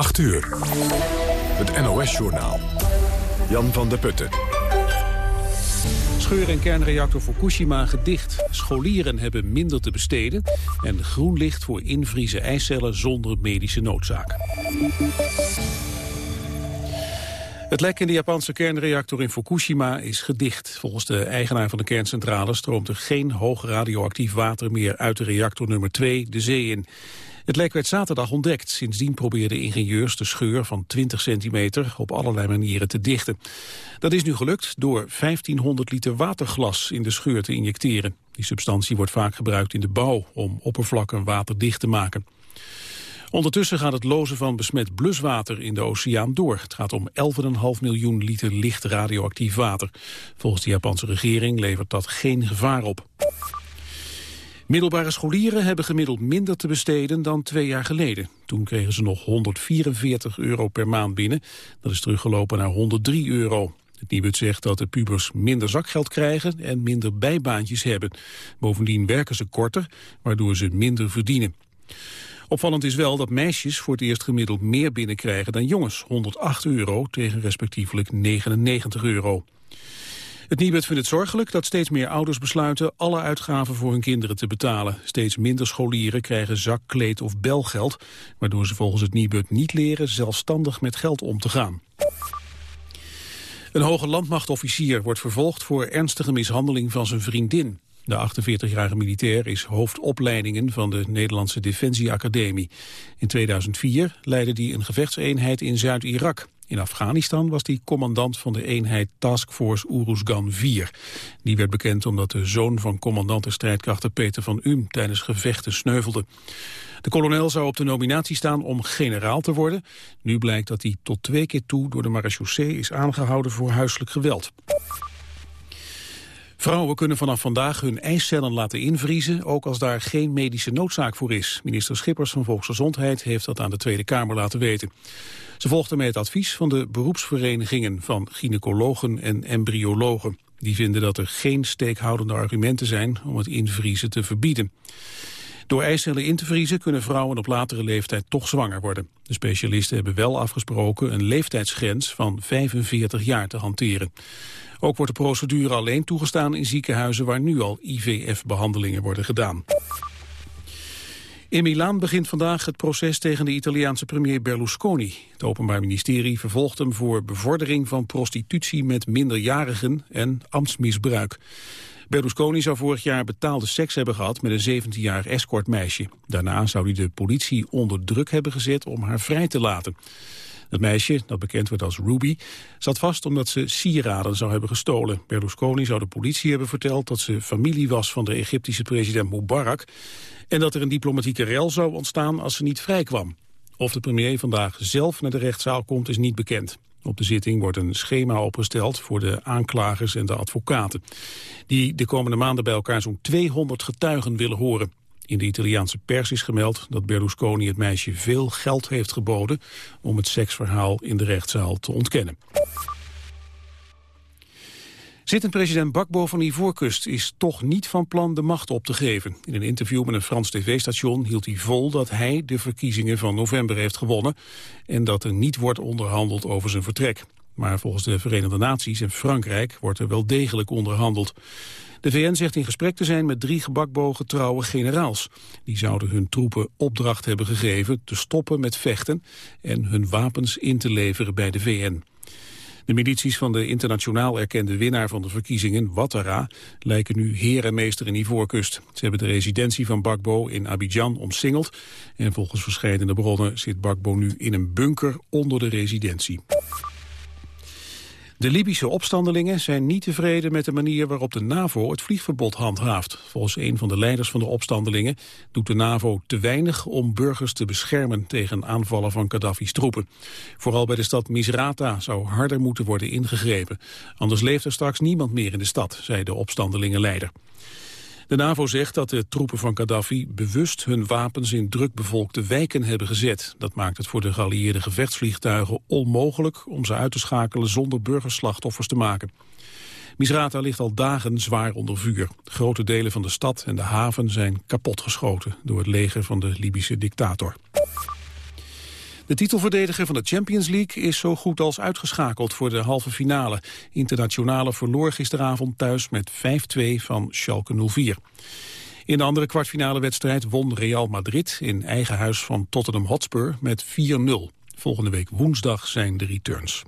8 uur. Het NOS-journaal. Jan van der Putten. Scheur- en kernreactor Fukushima gedicht. Scholieren hebben minder te besteden. En groen licht voor invriezen eicellen zonder medische noodzaak. Het lek in de Japanse kernreactor in Fukushima is gedicht. Volgens de eigenaar van de kerncentrale stroomt er geen hoog radioactief water meer uit de reactor nummer 2 de zee in. Het lek werd zaterdag ontdekt. Sindsdien probeerden ingenieurs de scheur van 20 centimeter op allerlei manieren te dichten. Dat is nu gelukt door 1500 liter waterglas in de scheur te injecteren. Die substantie wordt vaak gebruikt in de bouw om oppervlakken waterdicht te maken. Ondertussen gaat het lozen van besmet bluswater in de oceaan door. Het gaat om 11,5 miljoen liter licht radioactief water. Volgens de Japanse regering levert dat geen gevaar op. Middelbare scholieren hebben gemiddeld minder te besteden dan twee jaar geleden. Toen kregen ze nog 144 euro per maand binnen. Dat is teruggelopen naar 103 euro. Het Nibud zegt dat de pubers minder zakgeld krijgen en minder bijbaantjes hebben. Bovendien werken ze korter, waardoor ze minder verdienen. Opvallend is wel dat meisjes voor het eerst gemiddeld meer binnenkrijgen dan jongens. 108 euro tegen respectievelijk 99 euro. Het Nibud vindt het zorgelijk dat steeds meer ouders besluiten alle uitgaven voor hun kinderen te betalen. Steeds minder scholieren krijgen zak, kleed of belgeld, waardoor ze volgens het Nibud niet leren zelfstandig met geld om te gaan. Een hoge landmachtofficier wordt vervolgd voor ernstige mishandeling van zijn vriendin. De 48-jarige militair is hoofdopleidingen van de Nederlandse Defensieacademie. In 2004 leidde hij een gevechtseenheid in Zuid-Irak. In Afghanistan was hij commandant van de eenheid Taskforce Uruzgan 4. Die werd bekend omdat de zoon van commandant de strijdkrachten Peter van Um tijdens gevechten sneuvelde. De kolonel zou op de nominatie staan om generaal te worden. Nu blijkt dat hij tot twee keer toe door de marechaussee is aangehouden voor huiselijk geweld. Vrouwen kunnen vanaf vandaag hun eicellen laten invriezen, ook als daar geen medische noodzaak voor is. Minister Schippers van Volksgezondheid heeft dat aan de Tweede Kamer laten weten. Ze volgde met het advies van de beroepsverenigingen van gynaecologen en embryologen. Die vinden dat er geen steekhoudende argumenten zijn om het invriezen te verbieden. Door eicellen in te vriezen kunnen vrouwen op latere leeftijd toch zwanger worden. De specialisten hebben wel afgesproken een leeftijdsgrens van 45 jaar te hanteren. Ook wordt de procedure alleen toegestaan in ziekenhuizen waar nu al IVF-behandelingen worden gedaan. In Milaan begint vandaag het proces tegen de Italiaanse premier Berlusconi. Het Openbaar Ministerie vervolgt hem voor bevordering van prostitutie met minderjarigen en ambtsmisbruik. Berlusconi zou vorig jaar betaalde seks hebben gehad met een 17-jarig escortmeisje. Daarna zou hij de politie onder druk hebben gezet om haar vrij te laten. Het meisje, dat bekend werd als Ruby, zat vast omdat ze sieraden zou hebben gestolen. Berlusconi zou de politie hebben verteld dat ze familie was van de Egyptische president Mubarak... en dat er een diplomatieke rel zou ontstaan als ze niet vrijkwam. Of de premier vandaag zelf naar de rechtszaal komt is niet bekend. Op de zitting wordt een schema opgesteld voor de aanklagers en de advocaten. Die de komende maanden bij elkaar zo'n 200 getuigen willen horen. In de Italiaanse pers is gemeld dat Berlusconi het meisje veel geld heeft geboden om het seksverhaal in de rechtszaal te ontkennen. Zittend president Bakbo van Ivoorkust is toch niet van plan de macht op te geven. In een interview met een Frans tv-station hield hij vol dat hij de verkiezingen van november heeft gewonnen en dat er niet wordt onderhandeld over zijn vertrek. Maar volgens de Verenigde Naties en Frankrijk wordt er wel degelijk onderhandeld. De VN zegt in gesprek te zijn met drie gebakbogen trouwe generaals. Die zouden hun troepen opdracht hebben gegeven te stoppen met vechten en hun wapens in te leveren bij de VN. De milities van de internationaal erkende winnaar van de verkiezingen, Ouattara, lijken nu heer en meester in Ivoorkust. Ze hebben de residentie van Bakbo in Abidjan omsingeld en volgens verschillende bronnen zit Bakbo nu in een bunker onder de residentie. De Libische opstandelingen zijn niet tevreden met de manier waarop de NAVO het vliegverbod handhaaft. Volgens een van de leiders van de opstandelingen doet de NAVO te weinig om burgers te beschermen tegen aanvallen van Gaddafi's troepen. Vooral bij de stad Misrata zou harder moeten worden ingegrepen. Anders leeft er straks niemand meer in de stad, zei de opstandelingenleider. De NAVO zegt dat de troepen van Gaddafi bewust hun wapens in drukbevolkte wijken hebben gezet. Dat maakt het voor de geallieerde gevechtsvliegtuigen onmogelijk om ze uit te schakelen zonder burgerslachtoffers te maken. Misrata ligt al dagen zwaar onder vuur. Grote delen van de stad en de haven zijn kapotgeschoten door het leger van de Libische dictator. De titelverdediger van de Champions League is zo goed als uitgeschakeld voor de halve finale. Internationale verloor gisteravond thuis met 5-2 van Schalke 04. In de andere kwartfinale wedstrijd won Real Madrid in eigen huis van Tottenham Hotspur met 4-0. Volgende week woensdag zijn de returns.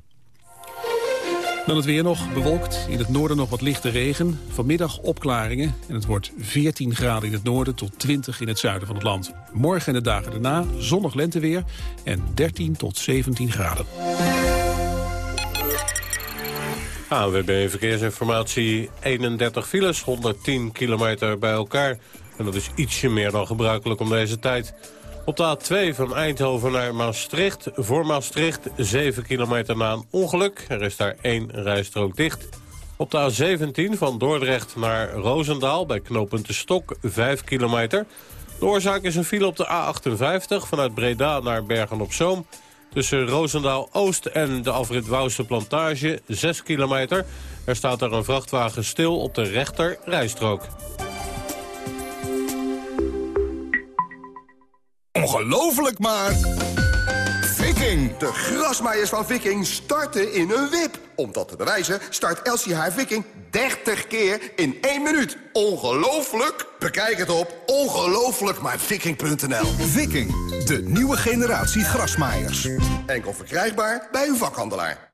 Dan het weer nog, bewolkt. In het noorden nog wat lichte regen. Vanmiddag opklaringen en het wordt 14 graden in het noorden tot 20 in het zuiden van het land. Morgen en de dagen daarna zonnig lenteweer en 13 tot 17 graden. AWB Verkeersinformatie, 31 files, 110 kilometer bij elkaar. En dat is ietsje meer dan gebruikelijk om deze tijd. Op de A2 van Eindhoven naar Maastricht. Voor Maastricht 7 kilometer na een ongeluk. Er is daar één rijstrook dicht. Op de A17 van Dordrecht naar Roosendaal bij knooppunt de Stok 5 kilometer. De oorzaak is een file op de A58 vanuit Breda naar Bergen-op-Zoom. Tussen Roosendaal-Oost en de afrit Wouwse Plantage 6 kilometer. Er staat er een vrachtwagen stil op de rechter rijstrook. Ongelooflijk maar... Viking! De grasmaaiers van Viking starten in een wip. Om dat te bewijzen start Elsie haar Viking 30 keer in 1 minuut. Ongelooflijk? Bekijk het op ongelooflijkmaarviking.nl Viking, de nieuwe generatie grasmaaiers. Enkel verkrijgbaar bij uw vakhandelaar.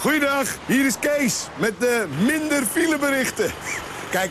Goeiedag, hier is Kees met de minder fileberichten. Kijk...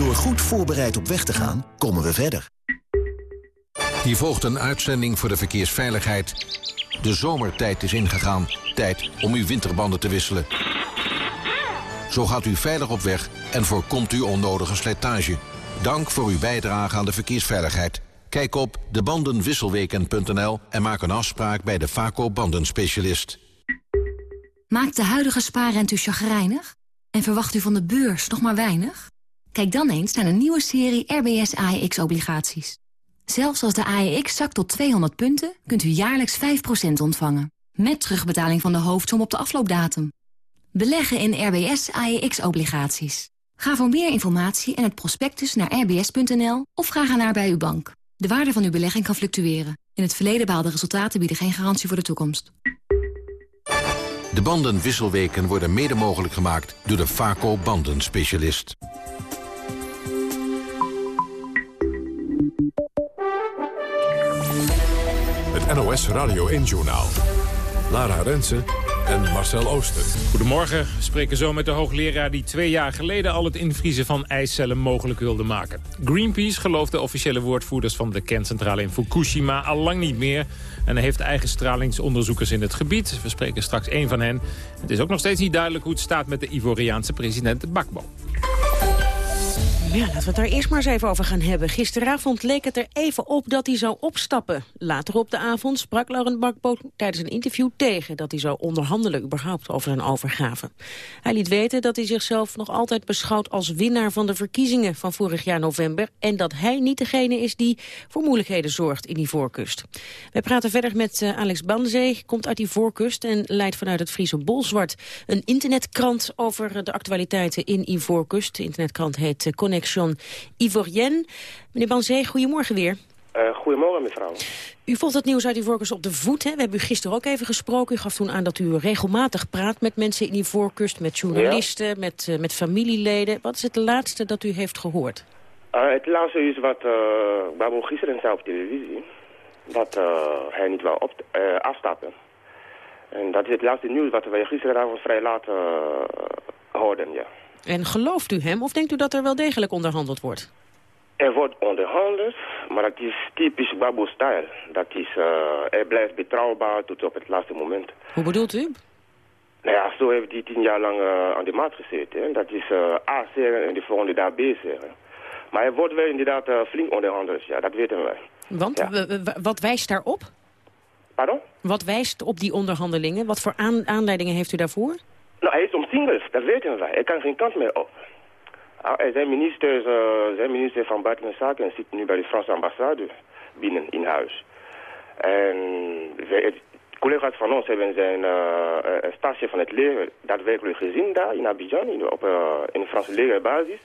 Door goed voorbereid op weg te gaan, komen we verder. Hier volgt een uitzending voor de verkeersveiligheid. De zomertijd is ingegaan. Tijd om uw winterbanden te wisselen. Zo gaat u veilig op weg en voorkomt u onnodige slijtage. Dank voor uw bijdrage aan de verkeersveiligheid. Kijk op debandenwisselweken.nl en maak een afspraak bij de Vaco bandenspecialist. Maakt de huidige spaarrente u chagrijnig? En verwacht u van de beurs nog maar weinig? Kijk dan eens naar een nieuwe serie RBS AEX-obligaties. Zelfs als de AEX zakt tot 200 punten, kunt u jaarlijks 5% ontvangen. Met terugbetaling van de hoofdsom op de afloopdatum. Beleggen in RBS AEX-obligaties. Ga voor meer informatie en het prospectus naar rbs.nl of vraag ernaar bij uw bank. De waarde van uw belegging kan fluctueren. In het verleden behaalde resultaten bieden geen garantie voor de toekomst. De bandenwisselweken worden mede mogelijk gemaakt door de Vaco bandenspecialist. NOS Radio 1-journaal. Lara Rensen en Marcel Ooster. Goedemorgen. We spreken zo met de hoogleraar die twee jaar geleden al het invriezen van ijscellen mogelijk wilde maken. Greenpeace gelooft de officiële woordvoerders van de kerncentrale in Fukushima al lang niet meer. En heeft eigen stralingsonderzoekers in het gebied. We spreken straks één van hen. Het is ook nog steeds niet duidelijk hoe het staat met de Ivoriaanse president Bakbo. Ja, laten we het daar eerst maar eens even over gaan hebben. Gisteravond leek het er even op dat hij zou opstappen. Later op de avond sprak Laurent Bakbo tijdens een interview tegen... dat hij zou onderhandelen überhaupt over zijn overgave. Hij liet weten dat hij zichzelf nog altijd beschouwt als winnaar van de verkiezingen van vorig jaar november... en dat hij niet degene is die voor moeilijkheden zorgt in die voorkust. We praten verder met uh, Alex Bandezee, komt uit die voorkust... en leidt vanuit het Friese Bolzwart een internetkrant over de actualiteiten in Ivoorkust. De internetkrant heet uh, Connect Connexion Ivoirienne. Meneer Banzee, goedemorgen weer. Uh, goedemorgen, mevrouw. U volgt het nieuws uit Ivoorkust op de voet. Hè? We hebben u gisteren ook even gesproken. U gaf toen aan dat u regelmatig praat met mensen in Ivoorkust... met journalisten, met, uh, met familieleden. Wat is het laatste dat u heeft gehoord? Uh, het laatste is wat Babu gisteren zei op televisie. Dat hij niet wil op, afstappen. En dat is het laatste nieuws wat wij gisteravond vrij laat hoorden, ja. En gelooft u hem of denkt u dat er wel degelijk onderhandeld wordt? Er wordt onderhandeld, maar dat is typisch Babu-stijl. Dat is, uh, hij blijft betrouwbaar tot op het laatste moment. Hoe bedoelt u? Nou ja, zo heeft hij tien jaar lang uh, aan de maat gezeten. Hè. Dat is uh, A zeggen en de volgende dag B zeggen. Maar hij wordt wel inderdaad flink onderhandeld, ja, dat weten wij. Want, wat wijst daarop? Pardon? Wat wijst op die onderhandelingen? Wat voor aan- aanleidingen heeft u daarvoor? Nou, hij is omsingeld, dat weten wij. Hij kan geen kant meer op. Ah, zijn ministers, eh, zijn minister van Buitenlandse Zaken en zit nu bij de Franse ambassade binnen in huis. En collega's van ons hebben zijn uh, stage van het leger daadwerkelijk gezien daar in Abidjan, op de Franse legerbasis.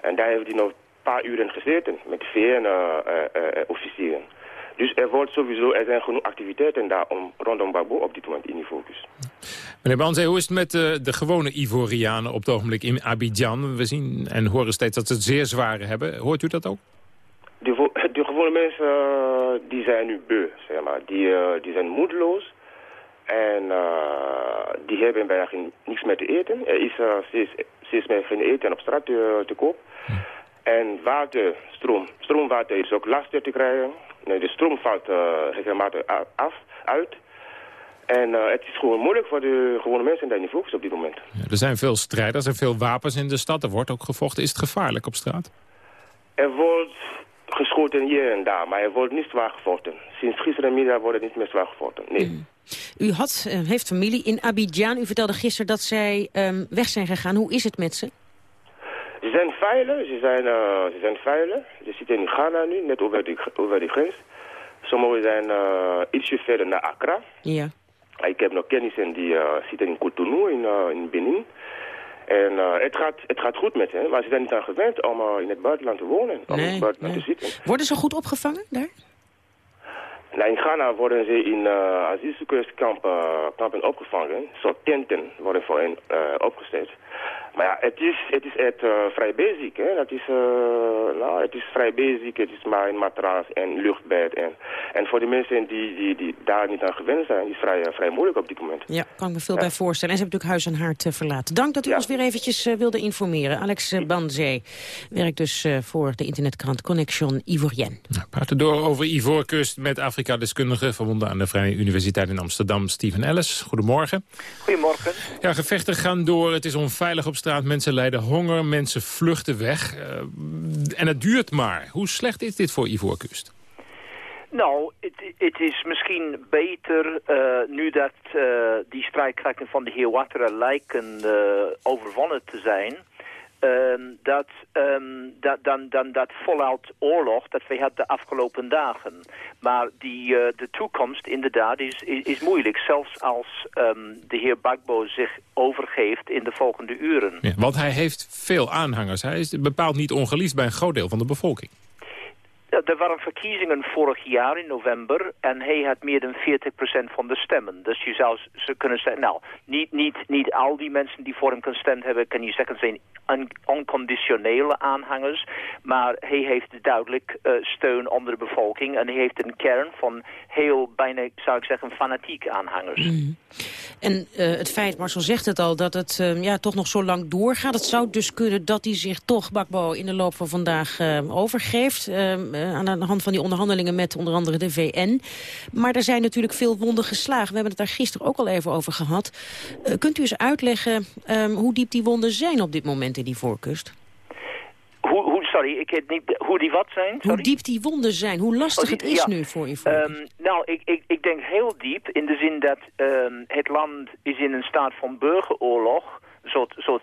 En daar heeft hij nog een paar uren gezeten met VN-officieren. Dus er wordt sowieso, er zijn genoeg activiteiten daar om, rondom Babo op dit moment in die focus. Meneer Banze, hoe is het met de, de gewone Ivorianen op het ogenblik in Abidjan? We zien en horen steeds dat ze het zeer zwaar hebben. Hoort u dat ook? De, de gewone mensen uh, die zijn nu beu, zeg maar. Die, uh, die zijn moedeloos. En uh, die hebben bijna geen, niks meer te eten. Er is steeds, steeds meer geen eten op straat te, te koop. En water, stroom. Stroomwater is ook lastig te krijgen. Nee, de stroom valt regelmatig af, uit. En uh, het is gewoon moeilijk voor de gewone mensen daar in focus op dit moment. Ja, er zijn veel strijders en veel wapens in de stad. Er wordt ook gevochten. Is het gevaarlijk op straat? Er wordt geschoten hier en daar, maar er wordt niet zwaar gevochten. Sinds gisterenmiddag wordt het niet meer zwaar gevochten, nee. Mm. U had, uh, heeft familie in Abidjan. U vertelde gisteren dat zij um, weg zijn gegaan. Hoe is het met ze? Ze zijn veilig, ze zijn, uh, ze zijn veilig. Ze zitten in Ghana nu, net over de, over de grens. Sommigen zijn uh, ietsje verder naar Accra. Ja. Ik heb nog kennissen die uh, zitten in Cotonou, in, in Benin. En het, gaat, het gaat goed met hen, maar ze zijn niet aan gewend om in het buitenland te wonen, om nee, in het buitenland nee. te zitten. Worden ze goed opgevangen daar? Nou, in Ghana worden ze in uh, asielzoekerskampen opgevangen. Zo tenten worden voor hen opgesteld. Maar ja, het is, het is echt uh, vrij basic. Hè? Dat is, uh, nou, het is vrij basic. Het is maar een matras en luchtbed. En, en voor de mensen die, die, die daar niet aan gewend zijn, is het vrij, uh, vrij moeilijk op dit moment. Ja, kan ik me veel ja. bij voorstellen. En ze hebben natuurlijk huis en haard verlaten. Dank dat u ja. ons weer eventjes wilde informeren. Alex Banzee werkt dus voor de internetkrant Connection Ivoirienne. Nou, praten door over Ivoorkust met Afrika-deskundige... verbonden aan de Vrije Universiteit in Amsterdam, Steven Ellis. Goedemorgen. Goedemorgen. Ja, gevechten gaan door. Het is onveilig op straat. Mensen lijden honger, mensen vluchten weg. Uh, en het duurt maar. Hoe slecht is dit voor Ivoorkust? Nou, het is misschien beter uh, nu dat uh, die strijdkrachten van de heer Ouattara lijken overwonnen te zijn... Um, dat, um, dat, dan, dan dat voluit oorlog dat we hadden de afgelopen dagen. Maar die, uh, de toekomst inderdaad is, is, is moeilijk. Zelfs als um, de heer Bagbo zich overgeeft in de volgende uren. Want hij heeft veel aanhangers. Hij is bepaald niet ongeliefd bij een groot deel van de bevolking. Er waren verkiezingen vorig jaar in november en hij had meer dan 40% van de stemmen. Dus je zou ze kunnen zeggen, nou, niet, niet, niet al die mensen die voor hem gestemd hebben, kan je zeggen, zijn onconditionele aanhangers. Maar hij heeft duidelijk uh, steun onder de bevolking en hij heeft een kern van heel, bijna, zou ik zeggen, fanatiek aanhangers. Mm. En uh, het feit, Marcel zegt het al, dat het uh, ja, toch nog zo lang doorgaat. Het zou dus kunnen dat hij zich toch, Bakbo, in de loop van vandaag overgeeft aan de hand van die onderhandelingen met onder andere de VN. Maar er zijn natuurlijk veel wonden geslagen. We hebben het daar gisteren ook al even over gehad. Uh, kunt u eens uitleggen um, hoe diep die wonden zijn op dit moment in die voorkust? Hoe, hoe, sorry, ik weet niet hoe die wat zijn. Sorry? Hoe diep die wonden zijn, hoe lastig oh, die, het is ja. nu voor je voorkust. Um, nou, ik, ik, ik denk heel diep in de zin dat um, het land is in een staat van burgeroorlog soort, soort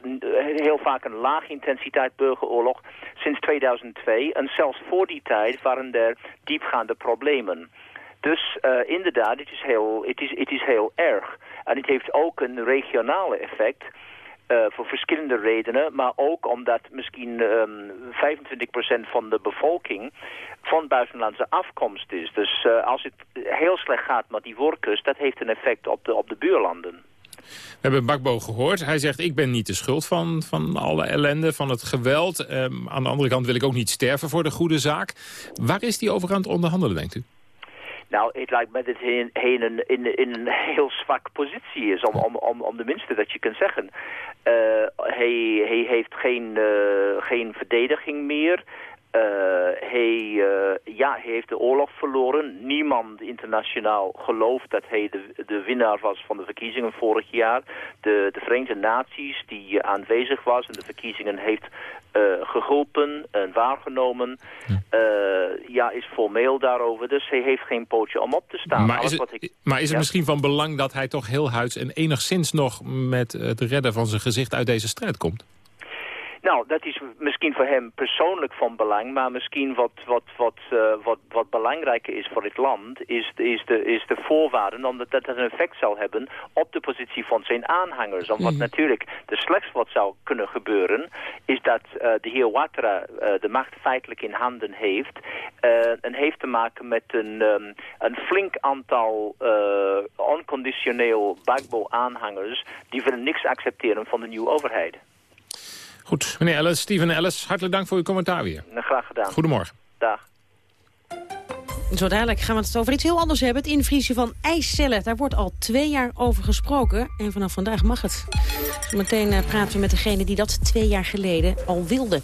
heel vaak een laag intensiteit burgeroorlog sinds 2002. En zelfs voor die tijd waren er diepgaande problemen. Dus uh, inderdaad, het is, heel, het, is, het is heel erg. En het heeft ook een regionale effect. Uh, voor verschillende redenen, maar ook omdat misschien um, 25% van de bevolking van buitenlandse afkomst is. Dus uh, als het heel slecht gaat met die voorkust, dat heeft een effect op de, op de buurlanden. We hebben Bakbo gehoord. Hij zegt, ik ben niet de schuld van, van alle ellende, van het geweld. Um, aan de andere kant wil ik ook niet sterven voor de goede zaak. Waar is hij over aan het onderhandelen, denkt u? Nou, het lijkt me dat hij in, in, in, een heel zwak positie is, om, om, om, om de minste dat je kunt zeggen. Uh, hij, hij heeft geen, uh, geen verdediging meer. Uh, hij, uh, ja, hij heeft de oorlog verloren. Niemand internationaal gelooft dat hij de, de winnaar was van de verkiezingen vorig jaar. De, de Verenigde Naties die aanwezig was en de verkiezingen heeft uh, geholpen en waargenomen. Uh, ja, is formeel daarover. Dus hij heeft geen pootje om op te staan. Maar is het, ik, maar is het misschien van belang dat hij toch heel huids... en enigszins nog met het redden van zijn gezicht uit deze strijd komt? Nou, dat is misschien voor hem persoonlijk van belang, maar misschien wat, wat, wat, uh, wat, wat belangrijker is voor het land, is, is, de, is de voorwaarden, omdat dat een effect zal hebben op de positie van zijn aanhangers. Omdat mm. natuurlijk de slechts wat zou kunnen gebeuren, is dat uh, de heer Ouattara uh, de macht feitelijk in handen heeft, en heeft te maken met een, um, een flink aantal onconditioneel Bagbo-aanhangers, die willen niks accepteren van de nieuwe overheid. Goed, meneer Ellis, Steven Ellis, hartelijk dank voor uw commentaar weer. Nou, graag gedaan. Goedemorgen. Dag. Zo dadelijk gaan we het over iets heel anders hebben. Het invriezen van ijscellen. Daar wordt al twee jaar over gesproken. En vanaf vandaag mag het. Meteen uh, praten we met degene die dat twee jaar geleden al wilde.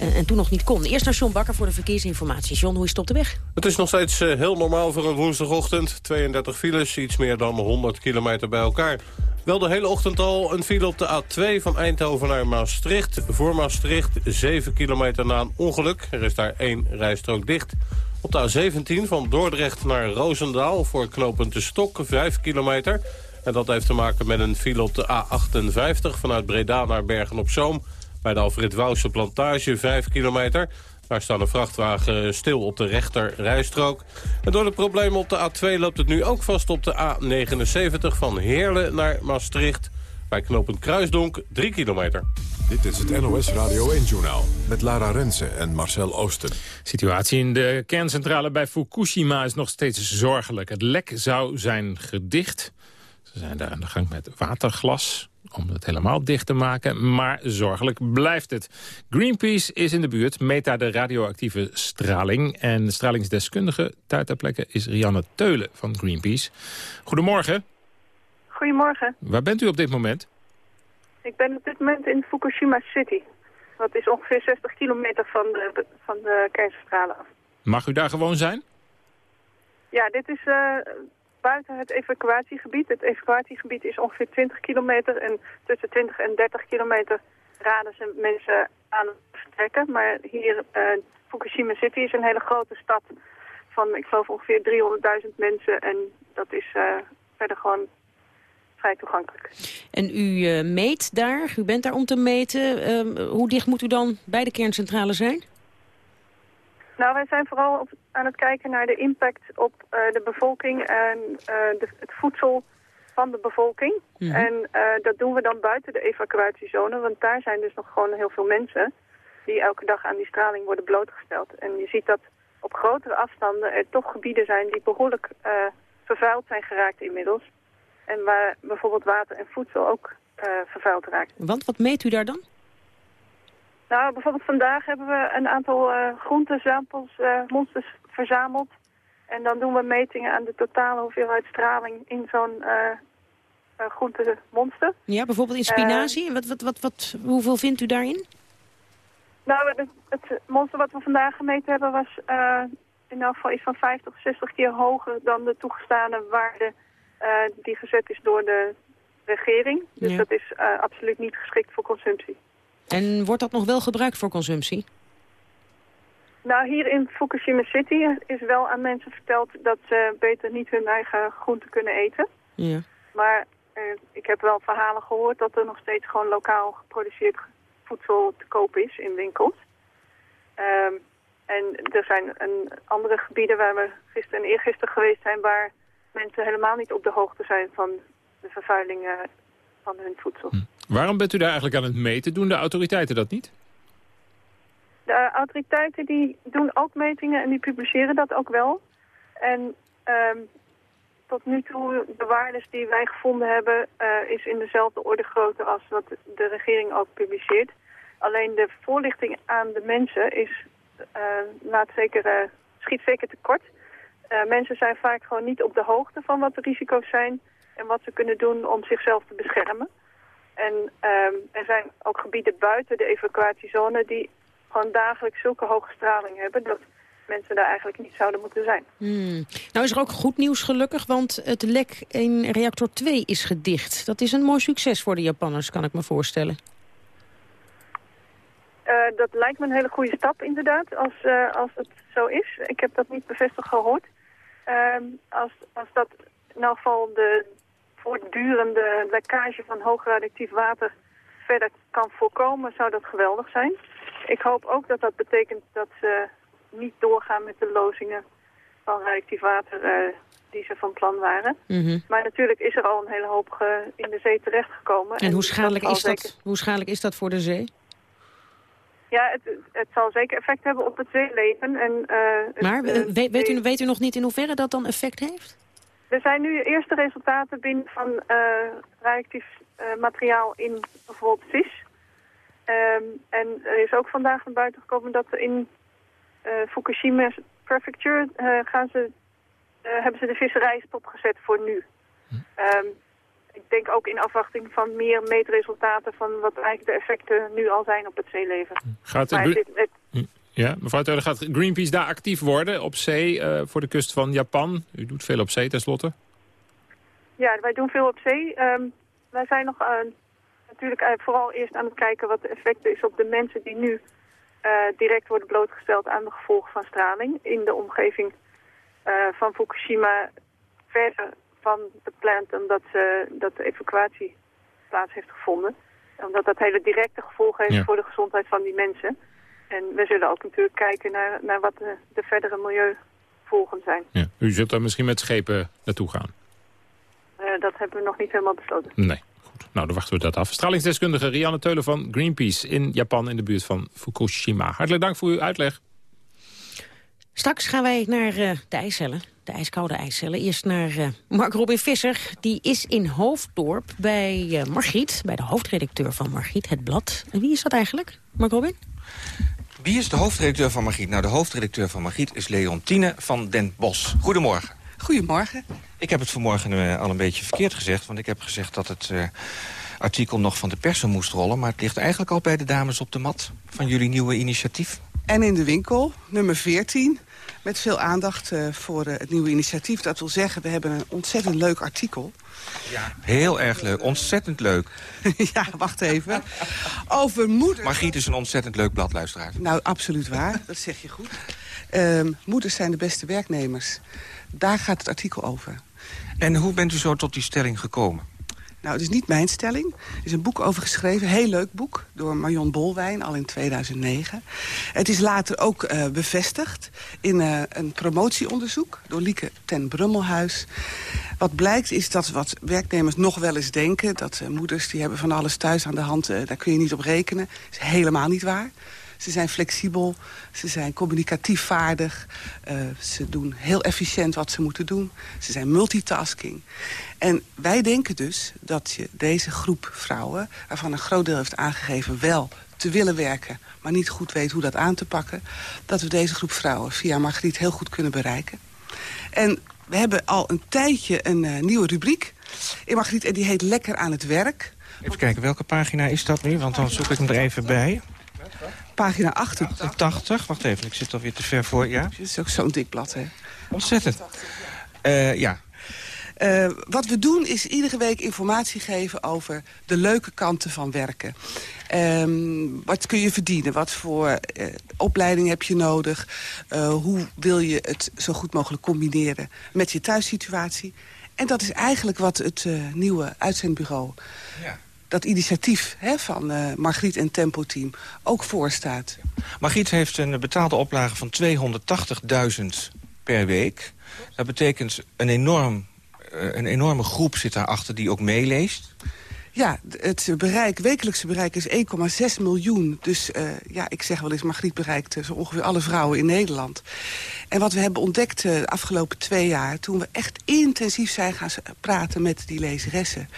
Uh, en toen nog niet kon. Eerst naar John Bakker voor de verkeersinformatie. John, hoe is het op de weg? Het is nog steeds uh, heel normaal voor een woensdagochtend. 32 files, iets meer dan 100 kilometer bij elkaar. Wel de hele ochtend al een file op de A2 van Eindhoven naar Maastricht. Voor Maastricht 7 kilometer na een ongeluk. Er is daar één rijstrook dicht. Op de A17 van Dordrecht naar Roosendaal voor knooppunt de Stok 5 kilometer. En dat heeft te maken met een file op de A58 vanuit Breda naar Bergen-op-Zoom. Bij de Alfred Wouwse plantage 5 kilometer. Daar staan een vrachtwagen stil op de rechter rijstrook. En door de problemen op de A2 loopt het nu ook vast op de A79 van Heerlen naar Maastricht. Bij knooppunt Kruisdonk 3 kilometer. Dit is het NOS Radio 1-journaal met Lara Rensen en Marcel Oosten. De situatie in de kerncentrale bij Fukushima is nog steeds zorgelijk. Het lek zou zijn gedicht. Ze zijn daar aan de gang met waterglas om het helemaal dicht te maken, maar zorgelijk blijft het. Greenpeace is in de buurt, meet daar de radioactieve straling. En de stralingsdeskundige daar ter plekke is Rianne Teulen van Greenpeace. Goedemorgen. Goedemorgen. Waar bent u op dit moment? Ik ben op dit moment in Fukushima City. Dat is ongeveer 60 kilometer van de, van de kerncentrale af. Mag u daar gewoon zijn? Ja, dit is uh, buiten het evacuatiegebied. Het evacuatiegebied is ongeveer 20 kilometer en tussen 20 en 30 kilometer raden ze mensen aan het vertrekken. Maar hier, uh, Fukushima City is een hele grote stad van, ik geloof, ongeveer 300.000 mensen. En dat is uh, verder gewoon vrij toegankelijk. En u uh, meet daar, u bent daar om te meten. Uh, hoe dicht moet u dan bij de kerncentrale zijn? Nou, wij zijn vooral op, aan het kijken naar de impact op uh, de bevolking en de, het voedsel van de bevolking. Mm -hmm. En dat doen we dan buiten de evacuatiezone, want daar zijn dus nog gewoon heel veel mensen die elke dag aan die straling worden blootgesteld. En je ziet dat op grotere afstanden er toch gebieden zijn die behoorlijk vervuild zijn geraakt inmiddels. En waar bijvoorbeeld water en voedsel ook uh, vervuild raakt. Want wat meet u daar dan? Nou, bijvoorbeeld vandaag hebben we een aantal uh, groentezampels, uh, monsters verzameld. En dan doen we metingen aan de totale hoeveelheid straling in zo'n groentemonster. Ja, bijvoorbeeld in spinazie. wat, wat, wat, wat, hoeveel vindt u daarin? Nou, het, het monster wat we vandaag gemeten hebben was in elk geval iets van 50 of 60 keer hoger dan de toegestane waarde die gezet is door de regering. Dus ja. dat is uh, absoluut niet geschikt voor consumptie. En wordt dat nog wel gebruikt voor consumptie? Nou, hier in Fukushima City is wel aan mensen verteld dat ze beter niet hun eigen groenten kunnen eten. Ja. Maar uh, ik heb wel verhalen gehoord dat er nog steeds gewoon lokaal geproduceerd voedsel te koop is in winkels. Um, en er zijn een andere gebieden waar we gisteren en eergisteren geweest zijn waar mensen helemaal niet op de hoogte zijn van de vervuiling van hun voedsel. Hm. Waarom bent u daar eigenlijk aan het meten? Doen de autoriteiten dat niet? De autoriteiten die doen ook metingen en die publiceren dat ook wel. En um, tot nu toe, de waardes die wij gevonden hebben, uh, is in dezelfde orde grootte als wat de regering ook publiceert. Alleen de voorlichting aan de mensen is, uh, laat zeker, schiet zeker tekort. Uh, mensen zijn vaak gewoon niet op de hoogte van wat de risico's zijn en wat ze kunnen doen om zichzelf te beschermen. En um, er zijn ook gebieden buiten de evacuatiezone die gewoon dagelijks zulke hoge straling hebben dat mensen daar eigenlijk niet zouden moeten zijn. Hmm. Nou is er ook goed nieuws gelukkig, want het lek in reactor 2 is gedicht. Dat is een mooi succes voor de Japanners, kan ik me voorstellen. Eh, dat lijkt me een hele goede stap inderdaad, als, eh, als het zo is. Ik heb dat niet bevestigd gehoord. Ehm, als, als dat in elk geval de voortdurende lekkage van hoogradioactief water verder kan voorkomen, zou dat geweldig zijn. Ik hoop ook dat dat betekent dat ze niet doorgaan met de lozingen van radioactief water eh, die ze van plan waren. Mhm. Maar natuurlijk is er al een hele hoop ge- in de zee terechtgekomen. En hoe schadelijk, is dat, zeker- hoe schadelijk is dat voor de zee? Ja, het, het zal zeker effect hebben op het zeeleven. En, eh, Maar eh, eh, weet, weet, u, weet u nog niet in hoeverre dat dan effect heeft? Er zijn nu eerste resultaten binnen van radioactief eh, materiaal in bijvoorbeeld vis. Ehm, en er is ook vandaag naar buiten gekomen dat in Fukushima Prefecture gaan ze, hebben ze de visserij stopgezet voor nu. Ehm, ik denk ook in afwachting van meer meetresultaten van wat eigenlijk de effecten nu al zijn op het zeeleven. Gaat het, het- Ja, mevrouw Teulen, gaat Greenpeace daar actief worden op zee eh, voor de kust van Japan? U doet veel op zee tenslotte. Ja, wij doen veel op zee. Ehm, wij zijn nog eh, natuurlijk eh, vooral eerst aan het kijken wat de effecten is op de mensen die nu direct worden blootgesteld aan de gevolgen van straling in de omgeving van Fukushima verder van de plant dan dat, ze, dat de evacuatie plaats heeft gevonden. Omdat dat hele directe gevolgen heeft Ja. voor de gezondheid van die mensen. En we zullen ook natuurlijk kijken naar, naar wat de, de verdere milieuvolgen zijn. Ja. U zult daar misschien met schepen naartoe gaan. Eh, dat hebben we nog niet helemaal besloten. Nee. Goed. Nou, dan wachten we dat af. Stralingsdeskundige Rianne Teulen van Greenpeace in Japan in de buurt van Fukushima. Hartelijk dank voor uw uitleg. Straks gaan wij naar eh, de ijscellen, de ijskoude ijscellen. Eerst naar eh, Mark Robin Visser. Die is in Hoofddorp bij eh, Margriet, bij de hoofdredacteur van Margriet, het blad. En wie is dat eigenlijk, Mark Robin? Wie is de hoofdredacteur van Margriet? Nou, de hoofdredacteur van Margriet is Leontine van den Bos. Goedemorgen. Goedemorgen. Ik heb het vanmorgen al een beetje verkeerd gezegd... want ik heb gezegd dat het eh, artikel nog van de persen moest rollen... maar het ligt eigenlijk al bij de dames op de mat van jullie nieuwe initiatief. En in de winkel, nummer 14, met veel aandacht eh, voor eh, het nieuwe initiatief. Dat wil zeggen, we hebben een ontzettend leuk artikel. Heel erg leuk, ontzettend leuk. ja, wacht even. Over moeders... Margriet is een ontzettend leuk bladluisteraar. Nou, absoluut waar. Dat zeg je goed. Ehm, moeders zijn de beste werknemers. Daar gaat het artikel over. En hoe bent u zo tot die stelling gekomen? Nou, het is niet mijn stelling. Er is een boek over geschreven, heel leuk boek... door Marion Bolwijn, al in 2009. Het is later ook eh, bevestigd in eh, een promotieonderzoek... door Lieke ten Brummelhuis. Wat blijkt is dat wat werknemers nog wel eens denken... dat eh, moeders die hebben van alles thuis aan de hand, daar kun je niet op rekenen. Is helemaal niet waar. Ze zijn flexibel, ze zijn communicatief vaardig. eh, ze doen heel efficiënt wat ze moeten doen. Ze zijn multitasking. En wij denken dus dat je deze groep vrouwen... waarvan een groot deel heeft aangegeven wel te willen werken... maar niet goed weet hoe dat aan te pakken... dat we deze groep vrouwen via Margriet heel goed kunnen bereiken. En we hebben al een tijdje een eh, nieuwe rubriek in Margriet... en die heet Lekker aan het werk. Even kijken, welke pagina is dat nu? Want dan zoek ik hem er even bij. Pagina 88. 80, wacht even, ik zit alweer te ver voor, ja? Het is ook zo'n dik blad, hè? Ontzettend. Eh, ja, Eh, wat we doen is iedere week informatie geven over de leuke kanten van werken. Ehm, wat kun je verdienen? Wat voor eh, opleiding heb je nodig? Hoe wil je het zo goed mogelijk combineren met je thuissituatie? En dat is eigenlijk wat het nieuwe uitzendbureau... dat initiatief hè, van eh, Margriet en Tempo Team ook voorstaat. Margriet heeft een betaalde oplage van 280.000 per week. Dat betekent een, enorm, eh, een enorme groep zit daarachter die ook meeleest. Ja, het bereik, wekelijkse bereik is 1,6 miljoen. Dus eh, ja, ik zeg wel eens, Margriet bereikt eh, zo ongeveer alle vrouwen in Nederland. En wat we hebben ontdekt eh, de afgelopen twee jaar... toen we echt intensief zijn gaan praten met die lezeressen...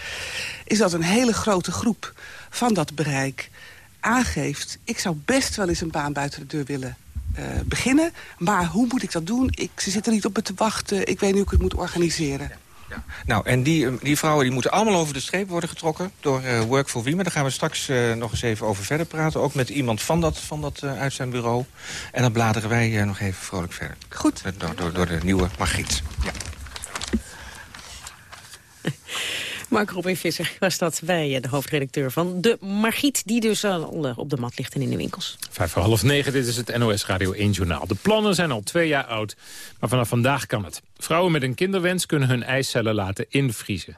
is dat een hele grote groep van dat bereik aangeeft... ik zou best wel eens een baan buiten de deur willen beginnen. Maar hoe moet ik dat doen? Ik, ze zitten niet op me te wachten. Ik weet niet hoe ik het moet organiseren. Nou, en die, eh, die vrouwen die moeten allemaal over de streep worden getrokken door eh, Work for Women. Daar gaan we straks eh, nog eens even over verder praten. Ook met iemand van dat, van dat uitzendbureau. En dan bladeren wij nog even vrolijk verder. Goed. Door, door, door de nieuwe Margriet. Ja. Mark Robin Visser was dat bij de hoofdredacteur van De Margriet... die dus al op de mat ligt en in de winkels. Vijf voor half negen, dit is het NOS Radio 1 Journaal. De plannen zijn al twee jaar oud, maar vanaf vandaag kan het. Vrouwen met een kinderwens kunnen hun eicellen laten invriezen.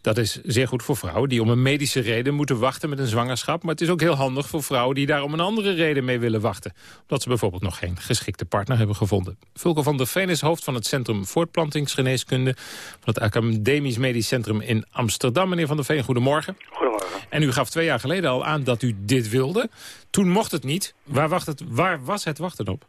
Dat is zeer goed voor vrouwen die om een medische reden moeten wachten met een zwangerschap. Maar het is ook heel handig voor vrouwen die daar om een andere reden mee willen wachten. Omdat ze bijvoorbeeld nog geen geschikte partner hebben gevonden. Vulko van der Veen is hoofd van het Centrum Voortplantingsgeneeskunde... van het Academisch Medisch Centrum in Amsterdam. Meneer van der Veen, goedemorgen. Goedemorgen. En u gaf twee jaar geleden al aan dat u dit wilde. Toen mocht het niet. Waar, wacht het, waar was het wachten op?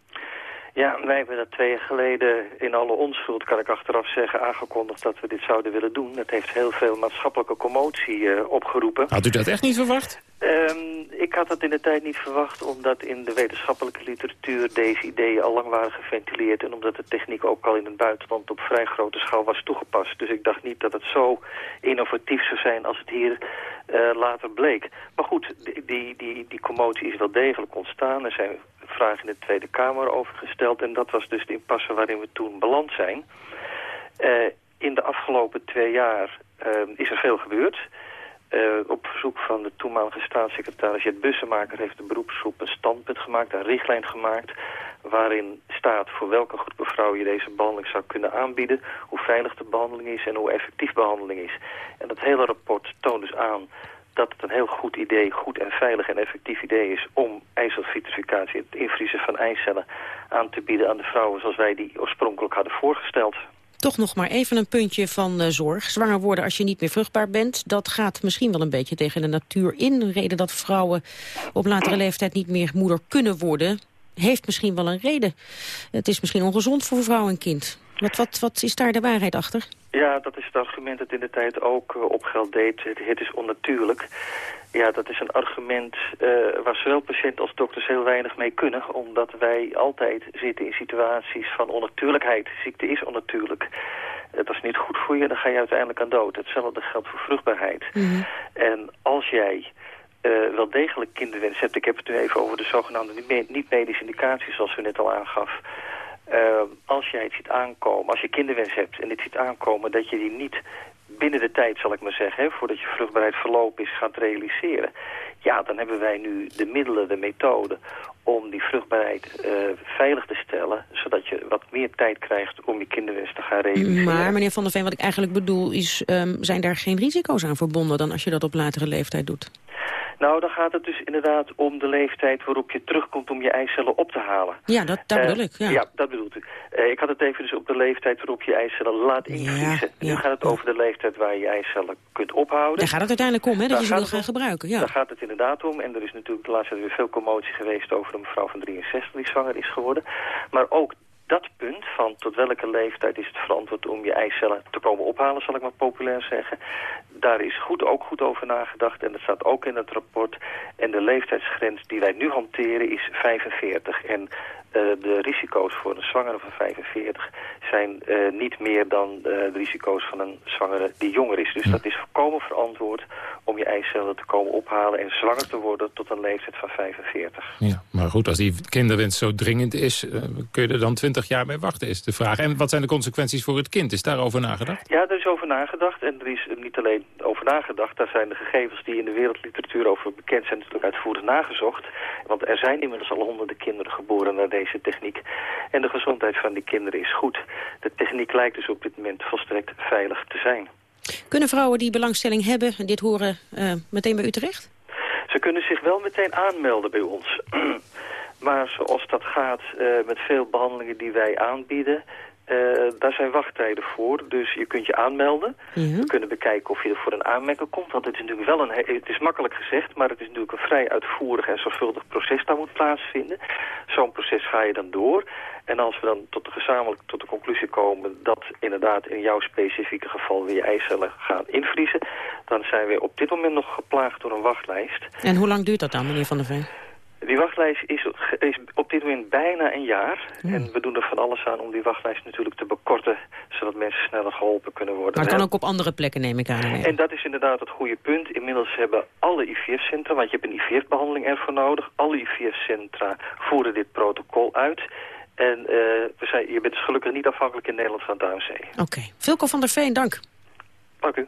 Ja, wij hebben dat twee jaar geleden in alle onschuld, kan ik achteraf zeggen, aangekondigd dat we dit zouden willen doen. Dat heeft heel veel maatschappelijke commotie uh, opgeroepen. Had u dat echt niet verwacht? Um, ik had dat in de tijd niet verwacht, omdat in de wetenschappelijke literatuur deze ideeën al lang waren geventileerd. En omdat de techniek ook al in het buitenland op vrij grote schaal was toegepast. Dus ik dacht niet dat het zo innovatief zou zijn als het hier uh, later bleek. Maar goed, die, die, die, commotie is wel degelijk ontstaan. Er zijn vraag in de Tweede Kamer over gesteld. En dat was dus de impasse waarin we toen beland zijn. Uh, in de afgelopen twee jaar uh, is er veel gebeurd. Uh, op verzoek van de toenmalige staatssecretaris Jet Bussemaker heeft de beroepsgroep een standpunt gemaakt, een richtlijn gemaakt, waarin staat voor welke groepen vrouwen je deze behandeling zou kunnen aanbieden, hoe veilig de behandeling is en hoe effectief behandeling is. En dat hele rapport toont dus aan dat het een heel goed idee, goed en veilig en effectief idee is om ijzelvitrificatie, het invriezen van eicellen, aan te bieden aan de vrouwen zoals wij die oorspronkelijk hadden voorgesteld. Toch nog maar even een puntje van uh, zorg. Zwanger worden als je niet meer vruchtbaar bent, dat gaat misschien wel een beetje tegen de natuur in. Een reden dat vrouwen op latere leeftijd niet meer moeder kunnen worden, heeft misschien wel een reden. Het is misschien ongezond voor vrouw en kind. Wat, wat, wat is daar de waarheid achter? Ja, dat is het argument dat in de tijd ook uh, op geld deed. Het is onnatuurlijk. Ja, dat is een argument uh, waar zowel patiënt als dokters heel weinig mee kunnen. Omdat wij altijd zitten in situaties van onnatuurlijkheid. Ziekte is onnatuurlijk. Uh, dat is niet goed voor je, dan ga je uiteindelijk aan dood. Hetzelfde geldt voor vruchtbaarheid. Mm -hmm. En als jij uh, wel degelijk kinderwens hebt... ik heb het nu even over de zogenaamde niet-medische indicaties, zoals u net al aangaf... Uh, als jij het ziet aankomen, als je kinderwens hebt en dit ziet aankomen... dat je die niet binnen de tijd, zal ik maar zeggen, hè, voordat je vruchtbaarheid verlopen is, gaat realiseren. Ja, dan hebben wij nu de middelen, de methode om die vruchtbaarheid uh, veilig te stellen... zodat je wat meer tijd krijgt om je kinderwens te gaan realiseren. Maar meneer Van der Veen, wat ik eigenlijk bedoel is... Um, zijn daar geen risico's aan verbonden dan als je dat op latere leeftijd doet? Nou, dan gaat het dus inderdaad om de leeftijd waarop je terugkomt om je eicellen op te halen. Ja, dat, dat bedoel uh, ik. Ja. ja, dat bedoelt u. Uh, ik had het even dus op de leeftijd waarop je eicellen laat invriezen. Ja, nu gaat het over de leeftijd waar je eicellen kunt ophouden. Daar gaat het uiteindelijk om, hè, dat daar je ze wil gaan gebruiken. Ja. Daar gaat het inderdaad om. En er is natuurlijk de laatste tijd weer veel commotie geweest over een mevrouw van 63 die zwanger is geworden. Maar ook dat punt van tot welke leeftijd is het verantwoord om je eicellen te komen ophalen, zal ik maar populair zeggen. Daar is goed, ook goed over nagedacht en dat staat ook in het rapport. En de leeftijdsgrens die wij nu hanteren is 45. En de risico's voor een zwangere van 45 zijn uh, niet meer dan uh, de risico's van een zwangere die jonger is. Dus dat is volkomen verantwoord om je eicellen te komen ophalen en zwanger te worden tot een leeftijd van 45. Ja, maar goed, als die kinderwens zo dringend is, kun je er dan 20 jaar mee wachten, is de vraag. En wat zijn de consequenties voor het kind? Is daarover nagedacht? Ja, is over nagedacht. En er is niet alleen over nagedacht. Daar zijn de gegevens die in de wereldliteratuur over bekend zijn natuurlijk uitvoerig nagezocht. Want er zijn inmiddels al honderden kinderen geboren naar deze techniek. En de gezondheid van die kinderen is goed. De techniek lijkt dus op dit moment volstrekt veilig te zijn. Kunnen vrouwen die belangstelling hebben en dit horen uh, meteen bij u terecht? Ze kunnen zich wel meteen aanmelden bij ons. maar zoals dat gaat uh, met veel behandelingen die wij aanbieden... Uh, daar zijn wachttijden voor, dus je kunt je aanmelden. Mm -hmm. We kunnen bekijken of je er voor een aanmerking komt. Want het is natuurlijk wel een, het is makkelijk gezegd, maar het is natuurlijk een vrij uitvoerig en zorgvuldig proces dat moet plaatsvinden. Zo'n proces ga je dan door. En als we dan tot de gezamenlijk tot de conclusie komen dat inderdaad in jouw specifieke geval weer je eicellen gaan invriezen, dan zijn we op dit moment nog geplaagd door een wachtlijst. En hoe lang duurt dat dan, meneer Van der Veen? Die wachtlijst is, is, op dit moment bijna een jaar. Mm. En we doen er van alles aan om die wachtlijst natuurlijk te bekorten... zodat mensen sneller geholpen kunnen worden. Maar het kan ook op andere plekken, neem ik aan. En dat is inderdaad het goede punt. Inmiddels hebben alle IVF-centra, want je hebt een IVF-behandeling ervoor nodig... alle IVF-centra voeren dit protocol uit... En uh, we zijn, je bent dus gelukkig niet afhankelijk in Nederland van het AMC. Oké. Okay. Vilko van der Veen, dank. Dank u.